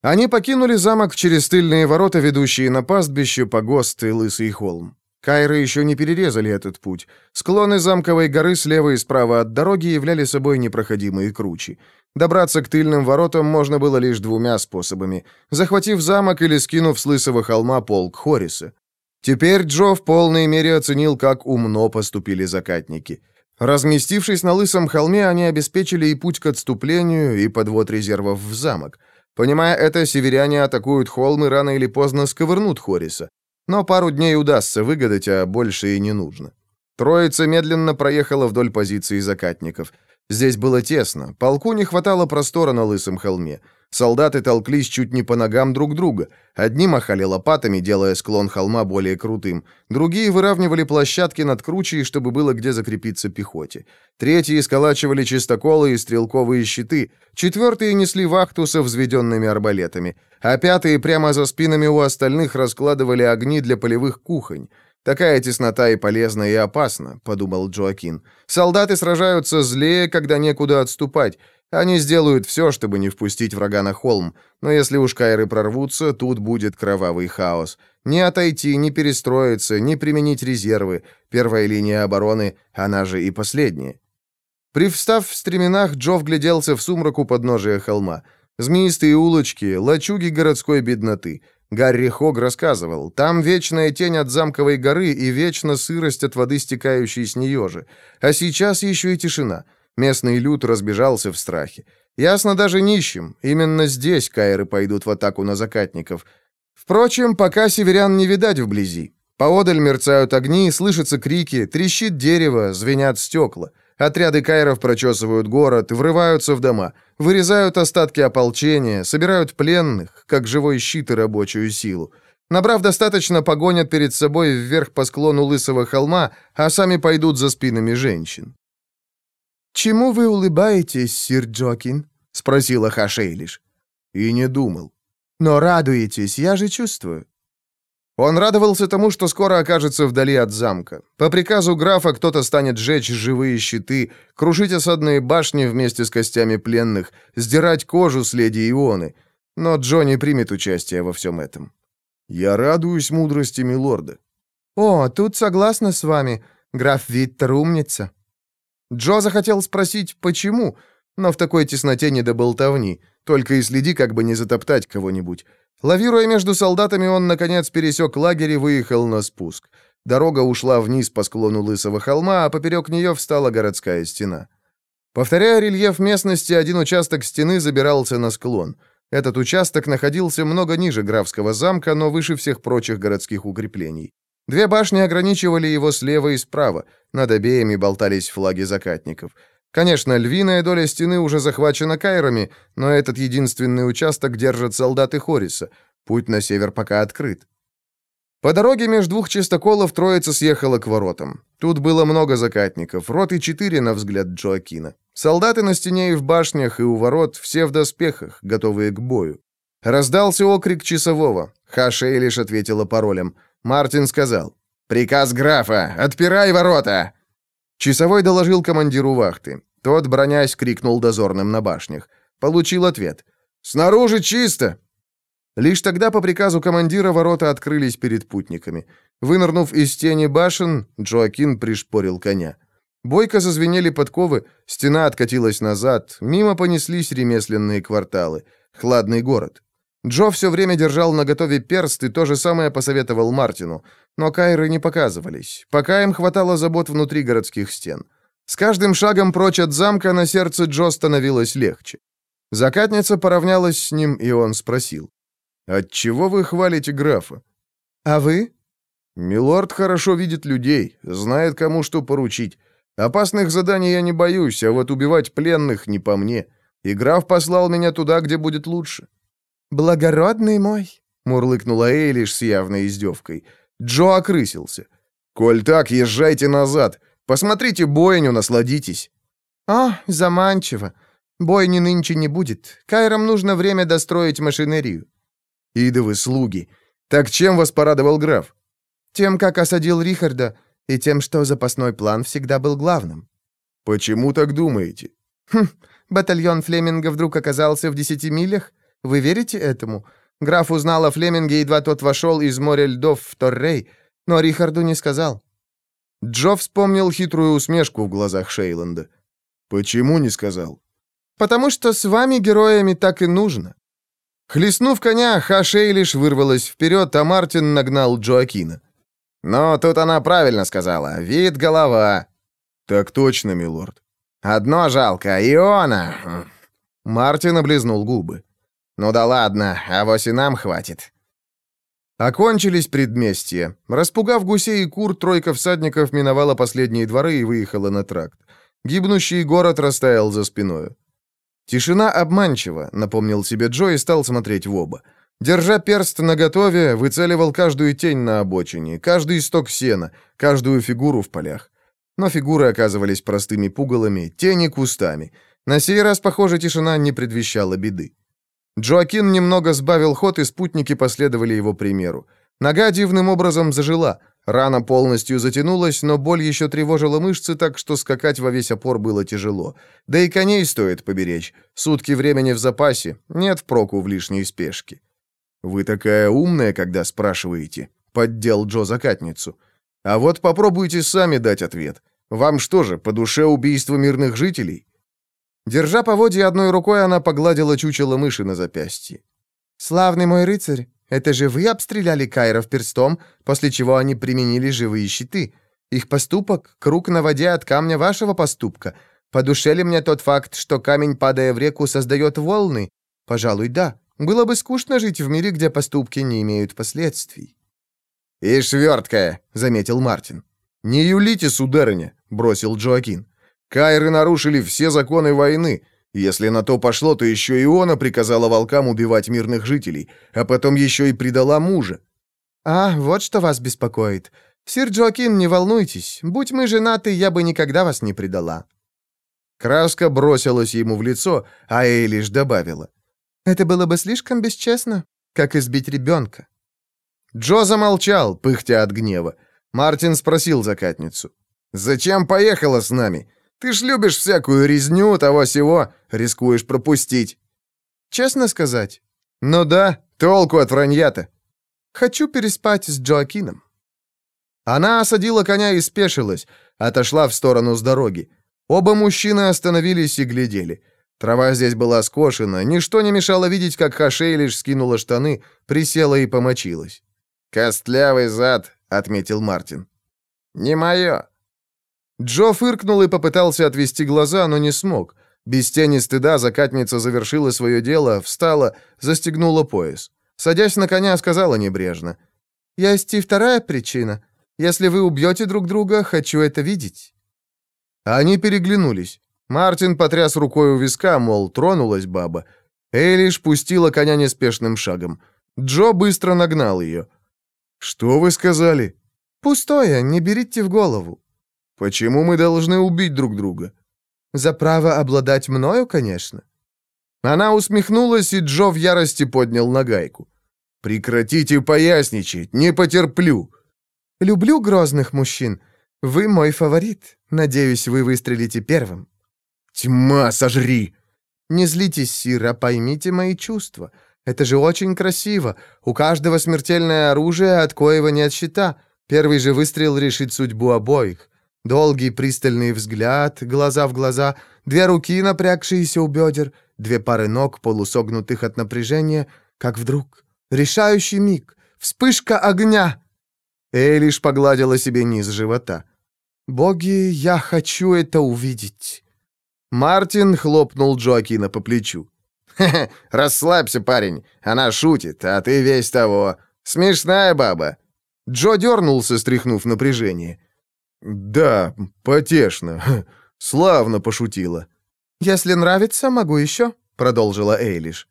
Они покинули замок через тыльные ворота, ведущие на пастбище, погост и лысый холм. Кайры еще не перерезали этот путь. Склоны замковой горы слева и справа от дороги являли собой непроходимые кручи. Добраться к тыльным воротам можно было лишь двумя способами, захватив замок или скинув с лысого холма полк Хориса. Теперь Джо в полной мере оценил, как умно поступили закатники. Разместившись на лысом холме, они обеспечили и путь к отступлению, и подвод резервов в замок. Понимая это, северяне атакуют холм и рано или поздно сковырнут Хориса. Но пару дней удастся выгадать, а больше и не нужно. Троица медленно проехала вдоль позиции закатников. Здесь было тесно, полку не хватало простора на лысом холме. Солдаты толклись чуть не по ногам друг друга. Одни махали лопатами, делая склон холма более крутым. Другие выравнивали площадки над кручей, чтобы было где закрепиться пехоте. Третьи сколачивали чистоколы и стрелковые щиты. Четвертые несли вахту со взведенными арбалетами. А пятые прямо за спинами у остальных раскладывали огни для полевых кухонь. «Такая теснота и полезна, и опасна», — подумал Джоакин. «Солдаты сражаются злее, когда некуда отступать. Они сделают все, чтобы не впустить врага на холм, но если уж кайры прорвутся, тут будет кровавый хаос. Не отойти, не перестроиться, не применить резервы. Первая линия обороны, она же и последняя. Привстав в стременах, Джо вгляделся в сумрак у подножия холма. Змеистые улочки, лачуги городской бедноты. Гарри Хог рассказывал, там вечная тень от замковой горы и вечно сырость от воды, стекающей с нее же. А сейчас еще и тишина — Местный люд разбежался в страхе. Ясно даже нищим. Именно здесь кайры пойдут в атаку на закатников. Впрочем, пока северян не видать вблизи. Поодаль мерцают огни, слышатся крики, трещит дерево, звенят стекла. Отряды кайров прочесывают город, врываются в дома, вырезают остатки ополчения, собирают пленных, как живой щит и рабочую силу. Набрав достаточно, погонят перед собой вверх по склону лысого холма, а сами пойдут за спинами женщин. «Чему вы улыбаетесь, сир Джокин?» — спросила Хашейлиш. «И не думал». «Но радуетесь, я же чувствую». Он радовался тому, что скоро окажется вдали от замка. По приказу графа кто-то станет сжечь живые щиты, крушить осадные башни вместе с костями пленных, сдирать кожу с леди Ионы. Но Джо не примет участие во всем этом. «Я радуюсь мудрости милорда». «О, тут согласна с вами. Граф Виттер умница». Джо захотел спросить, почему, но в такой тесноте не до болтовни, только и следи, как бы не затоптать кого-нибудь. Лавируя между солдатами, он, наконец, пересек лагерь и выехал на спуск. Дорога ушла вниз по склону Лысого холма, а поперек нее встала городская стена. Повторяя рельеф местности, один участок стены забирался на склон. Этот участок находился много ниже графского замка, но выше всех прочих городских укреплений. Две башни ограничивали его слева и справа, над обеими болтались флаги закатников. Конечно, львиная доля стены уже захвачена кайрами, но этот единственный участок держат солдаты Хориса. Путь на север пока открыт. По дороге между двух чистоколов троица съехала к воротам. Тут было много закатников, роты четыре, на взгляд Джоакина. Солдаты на стене и в башнях, и у ворот, все в доспехах, готовые к бою. Раздался окрик часового. Хаша лишь ответила паролем — Мартин сказал. «Приказ графа! Отпирай ворота!» Часовой доложил командиру вахты. Тот, бронясь, крикнул дозорным на башнях. Получил ответ. «Снаружи чисто!» Лишь тогда по приказу командира ворота открылись перед путниками. Вынырнув из тени башен, Джоакин пришпорил коня. Бойко зазвенели подковы, стена откатилась назад, мимо понеслись ремесленные кварталы. Хладный город. Джо все время держал наготове перст и то же самое посоветовал Мартину, но кайры не показывались, пока им хватало забот внутри городских стен. С каждым шагом прочь от замка на сердце Джо становилось легче. Закатница поравнялась с ним, и он спросил. «Отчего вы хвалите графа?» «А вы?» «Милорд хорошо видит людей, знает, кому что поручить. Опасных заданий я не боюсь, а вот убивать пленных не по мне. И граф послал меня туда, где будет лучше». «Благородный мой!» — мурлыкнула Эйлиш с явной издевкой. Джо окрысился. «Коль так, езжайте назад. Посмотрите бойню, насладитесь». «О, заманчиво. Бойни нынче не будет. Кайрам нужно время достроить машинерию». «Идовы слуги. Так чем вас порадовал граф?» «Тем, как осадил Рихарда, и тем, что запасной план всегда был главным». «Почему так думаете?» «Хм, батальон Флеминга вдруг оказался в десяти милях? Вы верите этому? Граф узнал о Флеминге, едва тот вошел из моря льдов в Торрей, но Рихарду не сказал». Джо вспомнил хитрую усмешку в глазах Шейланда. «Почему не сказал?» «Потому что с вами, героями, так и нужно». Хлестнув коня, Хашей лишь вырвалась вперед, а Мартин нагнал Джоакина. «Но тут она правильно сказала. Вид голова». «Так точно, милорд». «Одно жалко, Иона». Мартин облизнул губы. «Ну да ладно, а вось и нам хватит». Окончились предместья. Распугав гусей и кур, тройка всадников миновала последние дворы и выехала на тракт. Гибнущий город растаял за спиною. «Тишина обманчива», — напомнил себе Джо и стал смотреть в оба. Держа перст наготове, выцеливал каждую тень на обочине, каждый исток сена, каждую фигуру в полях. Но фигуры оказывались простыми пугалами, тени кустами. На сей раз, похоже, тишина не предвещала беды. Джоакин немного сбавил ход, и спутники последовали его примеру. Нога дивным образом зажила. Рана полностью затянулась, но боль еще тревожила мышцы, так что скакать во весь опор было тяжело. Да и коней стоит поберечь. Сутки времени в запасе, нет проку в лишней спешке. «Вы такая умная, когда спрашиваете», — поддел Джо закатницу. «А вот попробуйте сами дать ответ. Вам что же, по душе убийство мирных жителей?» Держа поводья одной рукой, она погладила чучело мыши на запястье. «Славный мой рыцарь, это же вы обстреляли Кайров перстом, после чего они применили живые щиты. Их поступок — круг на воде от камня вашего поступка. По душе ли мне тот факт, что камень, падая в реку, создает волны? Пожалуй, да. Было бы скучно жить в мире, где поступки не имеют последствий». «И шверткая», — заметил Мартин. «Не юлите, сударыня», — бросил Джоакин. «Кайры нарушили все законы войны. Если на то пошло, то еще Иона приказала волкам убивать мирных жителей, а потом еще и предала мужа». «А, вот что вас беспокоит. Сир Джоакин, не волнуйтесь. Будь мы женаты, я бы никогда вас не предала». Краска бросилась ему в лицо, а Эй лишь добавила. Это было бы слишком бесчестно, как избить ребенка. Джо замолчал, пыхтя от гнева. Мартин спросил закатницу. «Зачем поехала с нами? Ты ж любишь всякую резню, того-сего, рискуешь пропустить». «Честно сказать?» «Ну да, толку от вранья-то». «Хочу переспать с Джоакином». Она осадила коня и спешилась, отошла в сторону с дороги. Оба мужчины остановились и глядели. Трава здесь была скошена, ничто не мешало видеть, как Хашей лишь скинула штаны, присела и помочилась. «Костлявый зад», — отметил Мартин. «Не мое». Джо фыркнул и попытался отвести глаза, но не смог. Без тени стыда закатница завершила свое дело, встала, застегнула пояс. Садясь на коня, сказала небрежно. «Есть и вторая причина. Если вы убьете друг друга, хочу это видеть». Они переглянулись. Мартин потряс рукой у виска, мол, тронулась баба. Элиш пустила коня неспешным шагом. Джо быстро нагнал ее. «Что вы сказали?» «Пустое, не берите в голову». «Почему мы должны убить друг друга?» «За право обладать мною, конечно». Она усмехнулась, и Джо в ярости поднял нагайку. «Прекратите поясничать, не потерплю». «Люблю грозных мужчин. Вы мой фаворит. Надеюсь, вы выстрелите первым». «Тьма, сожри!» «Не злитесь, Сира, поймите мои чувства. Это же очень красиво. У каждого смертельное оружие, от коего нет щита. Первый же выстрел решит судьбу обоих. Долгий пристальный взгляд, глаза в глаза, две руки, напрягшиеся у бедер, две пары ног, полусогнутых от напряжения, как вдруг. Решающий миг. Вспышка огня!» Эй лишь погладила себе низ живота. «Боги, я хочу это увидеть!» Мартин хлопнул Джоакина по плечу. «Хе-хе, расслабься, парень. Она шутит, а ты весь того. Смешная баба». Джо дернулся, стряхнув напряжение. «Да, потешно. Славно пошутила». «Если нравится, могу еще», — продолжила Эйлиш.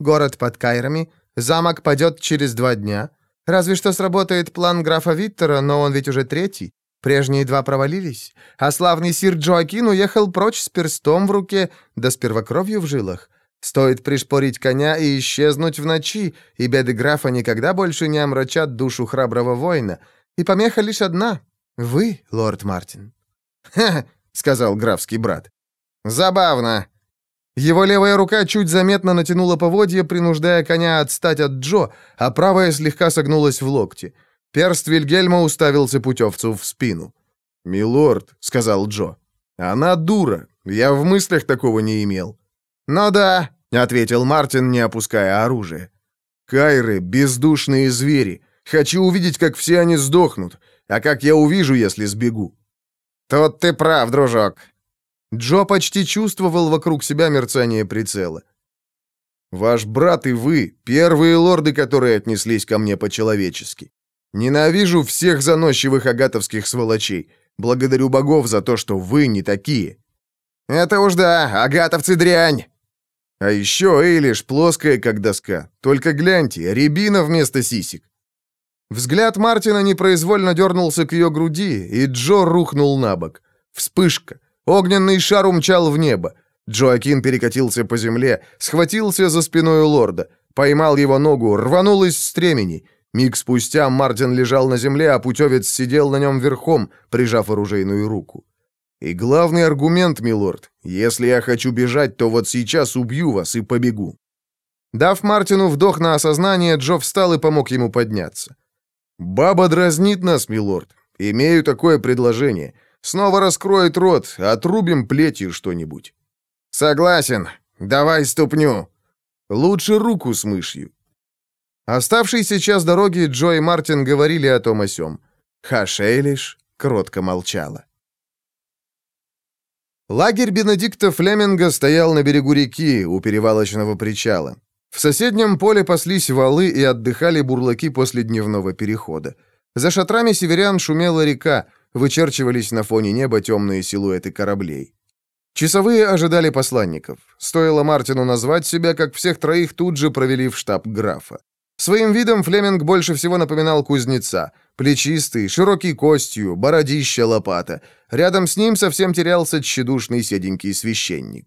«Город под Кайрами. Замок падет через два дня. Разве что сработает план графа Виттера, но он ведь уже третий. Прежние два провалились, а славный сир Джоакин уехал прочь с перстом в руке, да с первокровью в жилах. Стоит пришпорить коня и исчезнуть в ночи, и беды графа никогда больше не омрачат душу храброго воина. И помеха лишь одна — вы, лорд Мартин. «Ха, — сказал графский брат. «Забавно». Его левая рука чуть заметно натянула поводья, принуждая коня отстать от Джо, а правая слегка согнулась в локте. Перст Вильгельма уставился путевцу в спину. «Милорд», — сказал Джо, — «она дура. Я в мыслях такого не имел». «Ну да», — ответил Мартин, не опуская оружие. «Кайры — бездушные звери. Хочу увидеть, как все они сдохнут. А как я увижу, если сбегу?» «Тут ты прав, дружок». Джо почти чувствовал вокруг себя мерцание прицела. «Ваш брат и вы — первые лорды, которые отнеслись ко мне по-человечески. Ненавижу всех заносчивых агатовских сволочей. Благодарю богов за то, что вы не такие». «Это уж да, агатовцы дрянь!» А еще Эйлиш плоская, как доска. Только гляньте, рябина вместо сисек. Взгляд Мартина непроизвольно дернулся к ее груди, и Джо рухнул на бок. Вспышка. Огненный шар умчал в небо. Джоакин перекатился по земле, схватился за спиной лорда, поймал его ногу, рванул из стремени. Миг спустя Мартин лежал на земле, а путевец сидел на нем верхом, прижав оружейную руку. И главный аргумент, милорд, если я хочу бежать, то вот сейчас убью вас и побегу. Дав Мартину вдох на осознание, Джо встал и помог ему подняться. «Баба дразнит нас, милорд. Имею такое предложение. Снова раскроет рот, отрубим плетью что-нибудь». «Согласен. Давай ступню». «Лучше руку с мышью». Оставшийся час дороги Джо и Мартин говорили о том о сём. Хашейлиш кротко молчала. Лагерь Бенедикта Флеминга стоял на берегу реки у перевалочного причала. В соседнем поле паслись валы и отдыхали бурлаки после дневного перехода. За шатрами северян шумела река, вычерчивались на фоне неба темные силуэты кораблей. Часовые ожидали посланников. Стоило Мартину назвать себя, как всех троих тут же провели в штаб графа. Своим видом Флеминг больше всего напоминал кузнеца. Плечистый, широкий костью, бородища лопата. Рядом с ним совсем терялся тщедушный седенький священник.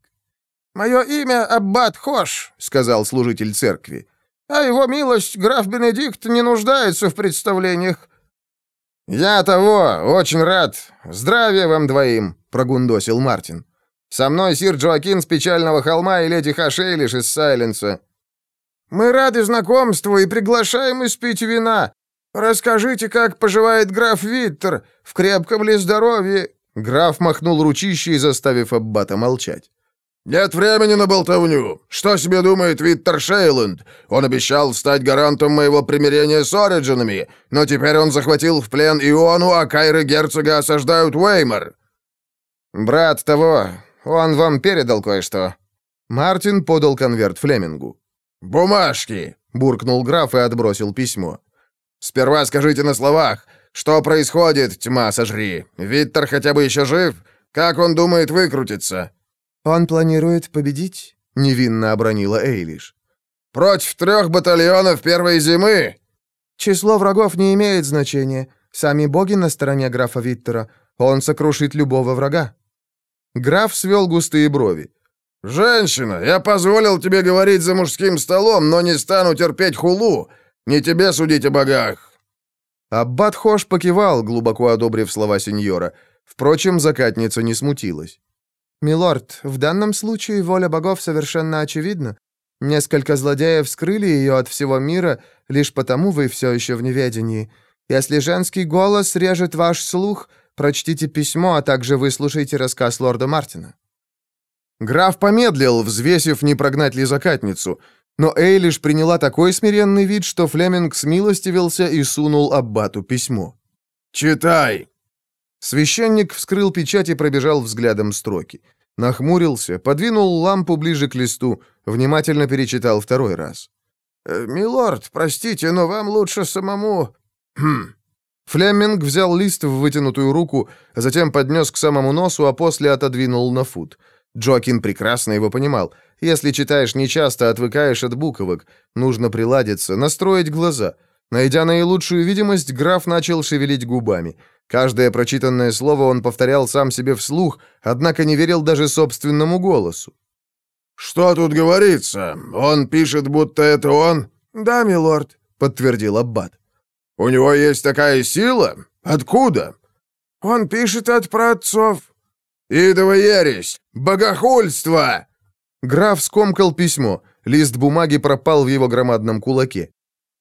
«Мое имя Аббат Хош», — сказал служитель церкви. «А его милость, граф Бенедикт, не нуждается в представлениях». «Я того, очень рад. Здравия вам двоим», — прогундосил Мартин. «Со мной сир Джоакин с Печального холма и леди Хашейлиш из Сайленса. Мы рады знакомству и приглашаем испить вина. Расскажите, как поживает граф Виттер, в крепком ли здоровье?» Граф махнул ручищей, заставив Аббата молчать. «Нет времени на болтовню. Что себе думает Виттер Шейланд? Он обещал стать гарантом моего примирения с Ориджинами, но теперь он захватил в плен Иону, а Кайры герцога осаждают Уэймор». «Брат того, он вам передал кое-что». Мартин подал конверт Флемингу. «Бумажки!» — буркнул граф и отбросил письмо. «Сперва скажите на словах, что происходит, тьма сожри? Виттер хотя бы еще жив? Как он думает выкрутиться?» «Он планирует победить?» — невинно обронила Эйлиш. «Против трех батальонов первой зимы?» «Число врагов не имеет значения. Сами боги на стороне графа Виттера. Он сокрушит любого врага». Граф свел густые брови. «Женщина, я позволил тебе говорить за мужским столом, но не стану терпеть хулу. Не тебе судить о богах». Аббат Хош покивал, глубоко одобрив слова сеньора. Впрочем, закатница не смутилась. «Милорд, в данном случае воля богов совершенно очевидна. Несколько злодеев скрыли ее от всего мира, лишь потому вы все еще в неведении. Если женский голос режет ваш слух, прочтите письмо, а также выслушайте рассказ лорда Мартина». Граф помедлил, взвесив, не прогнать ли закатницу, но Эйлиш приняла такой смиренный вид, что Флеминг смилостивился и сунул Аббату письмо. «Читай!» Священник вскрыл печать и пробежал взглядом строки. Нахмурился, подвинул лампу ближе к листу, внимательно перечитал второй раз. «Э, «Милорд, простите, но вам лучше самому...» «Хм...» Флеминг взял лист в вытянутую руку, затем поднес к самому носу, а после отодвинул на фут — Джоакин прекрасно его понимал. Если читаешь нечасто, отвыкаешь от буквок. Нужно приладиться, настроить глаза. Найдя наилучшую видимость, граф начал шевелить губами. Каждое прочитанное слово он повторял сам себе вслух, однако не верил даже собственному голосу. «Что тут говорится? Он пишет, будто это он?» «Да, милорд», — подтвердил Аббат. «У него есть такая сила? Откуда?» «Он пишет от праотцов». Идова ересь! Богохульство!» Граф скомкал письмо. Лист бумаги пропал в его громадном кулаке.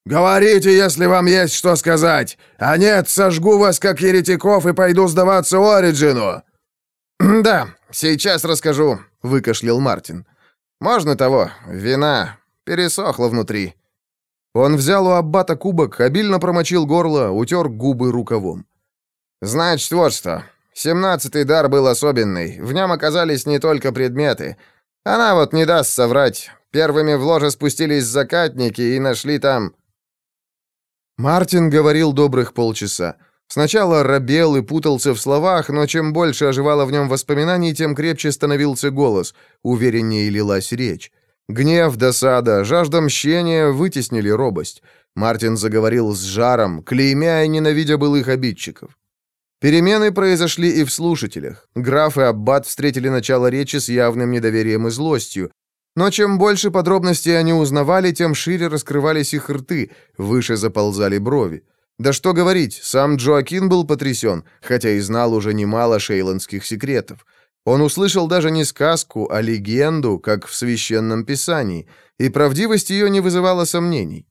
«Говорите, если вам есть что сказать! А нет, сожгу вас, как еретиков, и пойду сдаваться Ориджину!» «Да, сейчас расскажу», — выкашлял Мартин. «Можно того, вина, пересохло внутри». Он взял у аббата кубок, обильно промочил горло, утер губы рукавом. «Значит, вот что. Семнадцатый дар был особенный. В нем оказались не только предметы. Она вот не даст соврать. Первыми в ложе спустились закатники и нашли там...» Мартин говорил добрых полчаса. Сначала робел и путался в словах, но чем больше оживало в нем воспоминаний, тем крепче становился голос, увереннее лилась речь. Гнев, досада, жажда мщения вытеснили робость. Мартин заговорил с жаром, клеймя и ненавидя былых обидчиков. Перемены произошли и в слушателях. Граф и Аббат встретили начало речи с явным недоверием и злостью. Но чем больше подробностей они узнавали, тем шире раскрывались их рты, выше заползали брови. Да что говорить, сам Джоакин был потрясен, хотя и знал уже немало шейландских секретов. Он услышал даже не сказку, а легенду, как в священном писании, и правдивость ее не вызывала сомнений.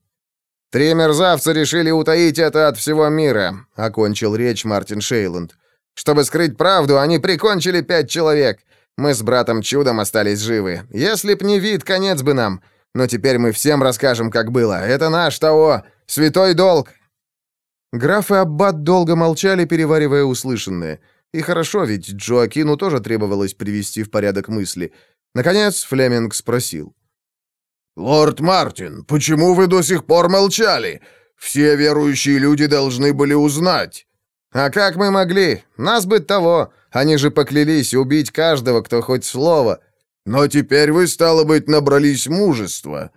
«Три мерзавца решили утаить это от всего мира», — окончил речь Мартин Шейланд. «Чтобы скрыть правду, они прикончили пять человек. Мы с братом чудом остались живы. Если б не вид, конец бы нам. Но теперь мы всем расскажем, как было. Это наш того, святой долг». Граф и Аббат долго молчали, переваривая услышанное — и хорошо, ведь Джоакину тоже требовалось привести в порядок мысли. Наконец Флеминг спросил. «Лорд Мартин, почему вы до сих пор молчали? Все верующие люди должны были узнать». «А как мы могли? Нас бы того. Они же поклялись убить каждого, кто хоть слово». «Но теперь вы, стало быть, набрались мужества».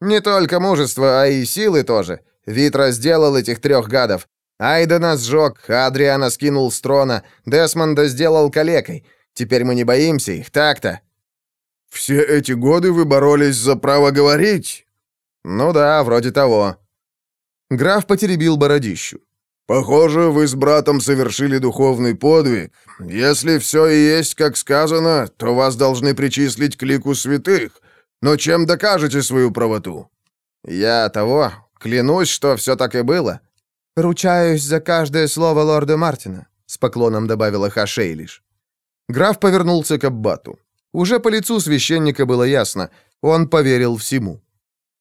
«Не только мужества, а и силы тоже. Витра сделал этих трех гадов. Айдена сжег, Адриана скинул с трона, Десмонда сделал калекой. Теперь мы не боимся их, так-то». «Все эти годы вы боролись за право говорить?» «Ну да, вроде того». Граф потеребил бородищу. «Похоже, вы с братом совершили духовный подвиг. Если все и есть, как сказано, то вас должны причислить к лику святых. Но чем докажете свою правоту?» «Я того, клянусь, что все так и было. «Ручаюсь за каждое слово лорда Мартина», — с поклоном добавила Хашейлиш. Граф повернулся к Аббату. Уже по лицу священника было ясно. Он поверил всему.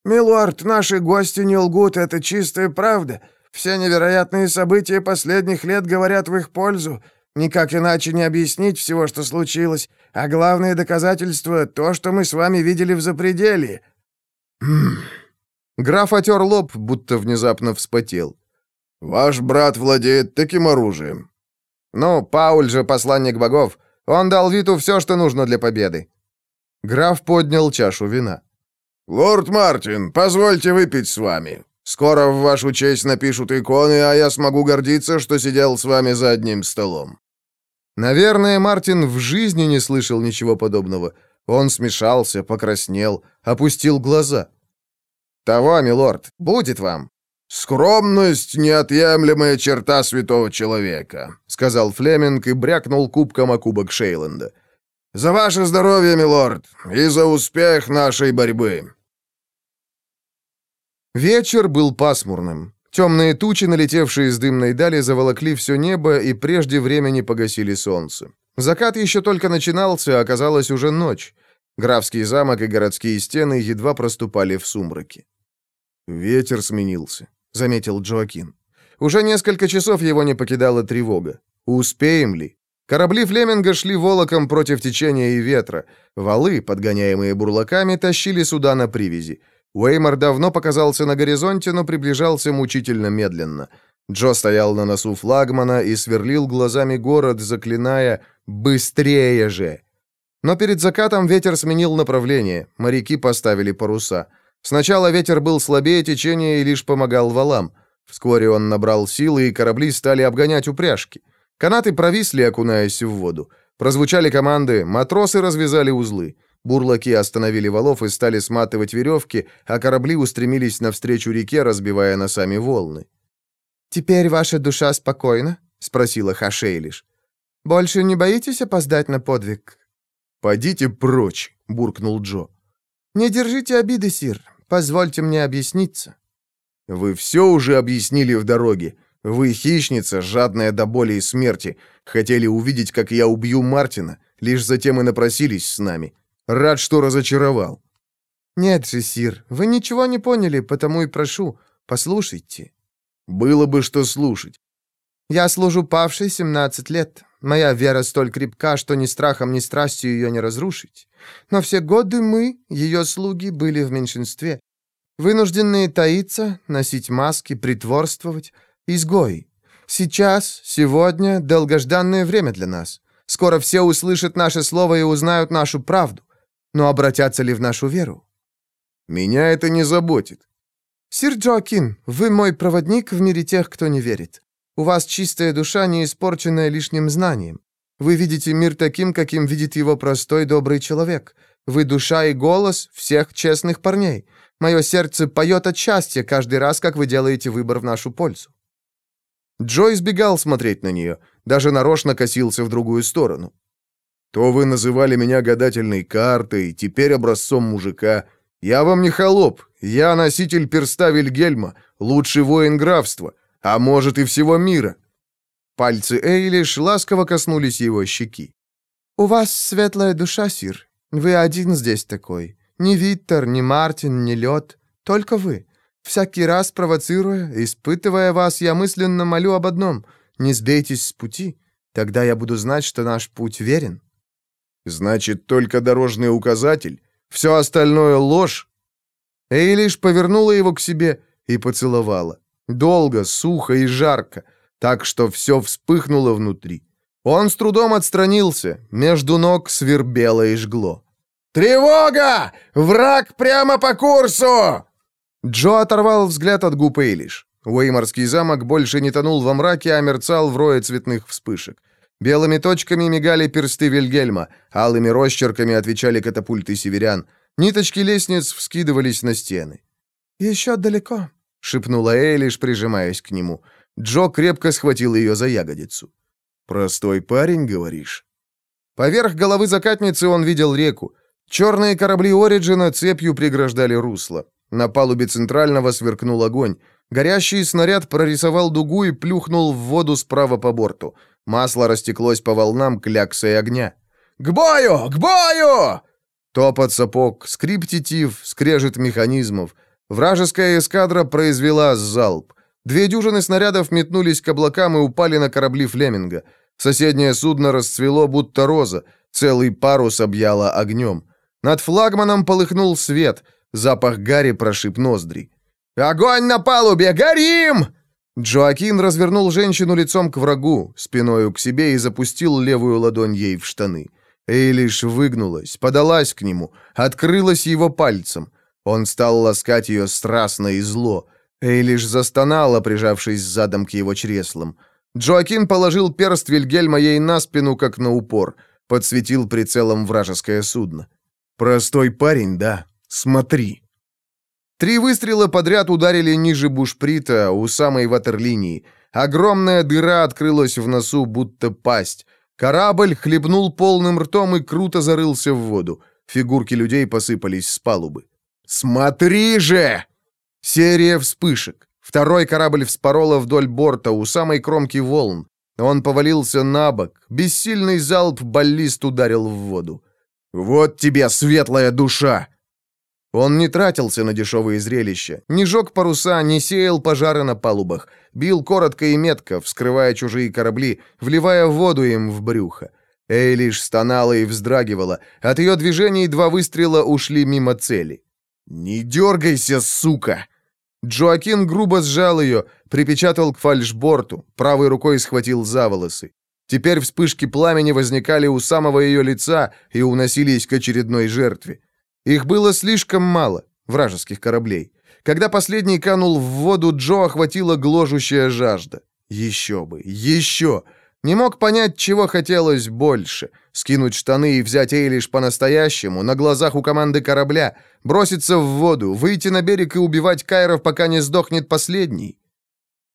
«Милорд, наши гости не лгут, это чистая правда. Все невероятные события последних лет говорят в их пользу. Никак иначе не объяснить всего, что случилось. А главное доказательство — то, что мы с вами видели в запределье». Граф отер лоб, будто внезапно вспотел. Ваш брат владеет таким оружием». «Ну, Пауль же посланник богов. Он дал Виту все, что нужно для победы». Граф поднял чашу вина. «Лорд Мартин, позвольте выпить с вами. Скоро в вашу честь напишут иконы, а я смогу гордиться, что сидел с вами за одним столом». Наверное, Мартин в жизни не слышал ничего подобного. Он смешался, покраснел, опустил глаза. «Того, милорд, будет вам. «Скромность — неотъемлемая черта святого человека», — сказал Флеминг и брякнул кубком о кубок Шейланда. «За ваше здоровье, милорд, и за успех нашей борьбы!» Вечер был пасмурным. Темные тучи, налетевшие из дымной дали, заволокли все небо и прежде времени погасили солнце. Закат еще только начинался, а оказалась уже ночь. Графский замок и городские стены едва проступали в сумраке. Ветер сменился заметил Джоакин. Уже несколько часов его не покидала тревога. Успеем ли? Корабли Флеминга шли волоком против течения и ветра. Валы, подгоняемые бурлаками, тащили суда на привязи. Уэймор давно показался на горизонте, но приближался мучительно медленно. Джо стоял на носу флагмана и сверлил глазами город, заклиная «Быстрее же!». Но перед закатом ветер сменил направление, моряки поставили паруса. Сначала ветер был слабее течения и лишь помогал валам. Вскоре он набрал силы, и корабли стали обгонять упряжки. Канаты провисли, окунаясь в воду. Прозвучали команды, матросы развязали узлы. Бурлаки остановили валов и стали сматывать веревки, а корабли устремились навстречу реке, разбивая носами волны. «Теперь ваша душа спокойна?» — спросила Хашейлиш. Больше не боитесь опоздать на подвиг?» «Подите прочь», — буркнул Джо. «Не держите обиды, Сир. Позвольте мне объясниться». «Вы все уже объяснили в дороге. Вы хищница, жадная до боли и смерти. Хотели увидеть, как я убью Мартина, лишь затем и напросились с нами. Рад, что разочаровал». «Нет же, вы ничего не поняли, потому и прошу, послушайте». «Было бы что слушать». «Я служу павшей 17 лет. Моя вера столь крепка, что ни страхом, ни страстью ее не разрушить. Но все годы мы, ее слуги, были в меньшинстве. Вынужденные таиться, носить маски, притворствовать. Изгои. Сейчас, сегодня, долгожданное время для нас. Скоро все услышат наше слово и узнают нашу правду. Но обратятся ли в нашу веру? Меня это не заботит. Сир Джоакин, вы мой проводник в мире тех, кто не верит. У вас чистая душа, не испорченная лишним знанием. Вы видите мир таким, каким видит его простой добрый человек. Вы душа и голос всех честных парней. Мое сердце поет от счастья каждый раз, как вы делаете выбор в нашу пользу». Джо избегал смотреть на нее, даже нарочно косился в другую сторону. «То вы называли меня гадательной картой, теперь образцом мужика. Я вам не холоп, я носитель перста Вильгельма, лучший воин графства, а может и всего мира». Пальцы Эйлиш ласково коснулись его щеки. «У вас светлая душа, Сир. Вы один здесь такой. Ни Виттер, ни Мартин, ни Лед. Только вы. Всякий раз провоцируя, испытывая вас, я мысленно молю об одном. Не сбейтесь с пути. Тогда я буду знать, что наш путь верен». «Значит, только дорожный указатель? Все остальное ложь?» Эйлиш повернула его к себе и поцеловала. Долго, сухо и жарко, так что все вспыхнуло внутри. Он с трудом отстранился, между ног свербело и жгло. «Тревога! Враг прямо по курсу!» Джо оторвал взгляд от губ Эйлиш. Уэйморский замок больше не тонул во мраке, а мерцал в рое цветных вспышек. Белыми точками мигали персты Вильгельма, алыми росчерками отвечали катапульты северян. Ниточки лестниц вскидывались на стены. «Еще далеко», — шепнула Эйлиш, прижимаясь к нему. Джо крепко схватил ее за ягодицу. «Простой парень, говоришь?» Поверх головы закатницы он видел реку. Черные корабли Ориджина цепью преграждали русло. На палубе центрального сверкнул огонь. Горящий снаряд прорисовал дугу и плюхнул в воду справа по борту. Масло растеклось по волнам кляксой огня. «К бою! К бою!» Топот сапог, скрип тетив, скрежет механизмов. Вражеская эскадра произвела залп. Две дюжины снарядов метнулись к облакам и упали на корабли Флеминга. Соседнее судно расцвело, будто роза. Целый парус объяло огнем. Над флагманом полыхнул свет. Запах гари прошиб ноздри. «Огонь на палубе! Горим!» Джоакин развернул женщину лицом к врагу, спиною к себе и запустил левую ладонь ей в штаны. Эйлиш выгнулась, подалась к нему, открылась его пальцем. Он стал ласкать ее страстно и зло. Эйлиш застонала, прижавшись задом к его чреслам. Джоакин положил перст Вильгельма ей на спину, как на упор. Подсветил прицелом вражеское судно. «Простой парень, да? Смотри!» Три выстрела подряд ударили ниже бушприта, у самой ватерлинии. Огромная дыра открылась в носу, будто пасть. Корабль хлебнул полным ртом и круто зарылся в воду. Фигурки людей посыпались с палубы. «Смотри же!» Серия вспышек. Второй корабль вспорола вдоль борта, у самой кромки волн. Он повалился на бок. Бессильный залп баллист ударил в воду. «Вот тебе светлая душа!» Он не тратился на дешевые зрелища, не жег паруса, не сеял пожары на палубах, бил коротко и метко, вскрывая чужие корабли, вливая воду им в брюхо. Эй стонала и вздрагивала. От ее движений два выстрела ушли мимо цели. «Не дергайся, сука!» Джоакин грубо сжал ее, припечатал к фальшборту, правой рукой схватил за волосы. Теперь вспышки пламени возникали у самого ее лица и уносились к очередной жертве. Их было слишком мало, вражеских кораблей. Когда последний канул в воду, Джо охватила гложущая жажда. Еще бы, еще! Не мог понять, чего хотелось больше. Скинуть штаны и взять Эйлиш по-настоящему, на глазах у команды корабля, броситься в воду, выйти на берег и убивать Кайров, пока не сдохнет последний.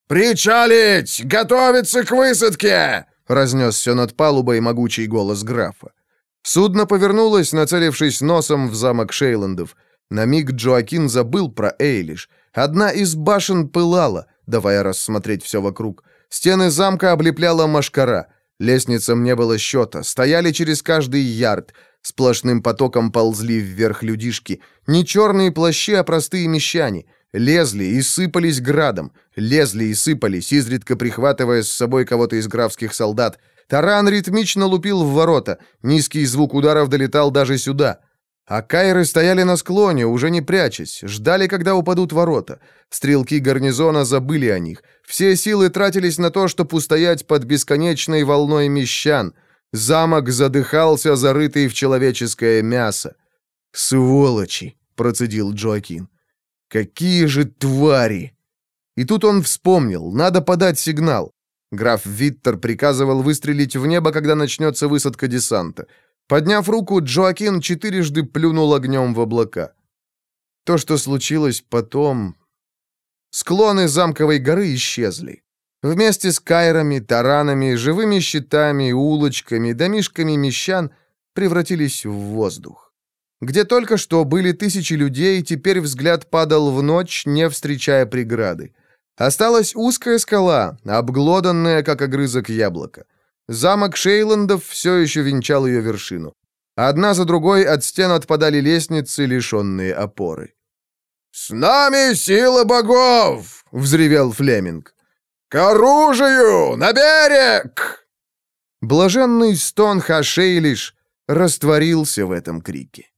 «Причалить! Готовиться к высадке!» — разнесся над палубой могучий голос графа. Судно повернулось, нацелившись носом в замок Шейландов. На миг Джоакин забыл про Эйлиш. Одна из башен пылала, давая рассмотреть все вокруг. Стены замка облепляла машкара. Лестницам не было счета, стояли через каждый ярд. Сплошным потоком ползли вверх людишки. Не черные плащи, а простые мещане. Лезли и сыпались градом. Лезли и сыпались, изредка прихватывая с собой кого-то из графских солдат. Таран ритмично лупил в ворота. Низкий звук ударов долетал даже сюда. А кайры стояли на склоне, уже не прячась, ждали, когда упадут ворота. Стрелки гарнизона забыли о них. Все силы тратились на то, чтобы устоять под бесконечной волной мещан. Замок задыхался, зарытый в человеческое мясо. «Сволочи!» — процедил Джоакин. «Какие же твари!» И тут он вспомнил, надо подать сигнал. Граф Виттер приказывал выстрелить в небо, когда начнется высадка десанта. Подняв руку, Джоакин четырежды плюнул огнем в облака. То, что случилось потом... Склоны замковой горы исчезли. Вместе с кайрами, таранами, живыми щитами, улочками, домишками мещан превратились в воздух. Где только что были тысячи людей, теперь взгляд падал в ночь, не встречая преграды. Осталась узкая скала, обглоданная, как огрызок яблока. Замок Шейландов все еще венчал ее вершину. Одна за другой от стен отпадали лестницы, лишенные опоры. «С нами сила богов!» — взревел Флеминг. «К оружию! На берег!» Блаженный стон Хашейлиш растворился в этом крике.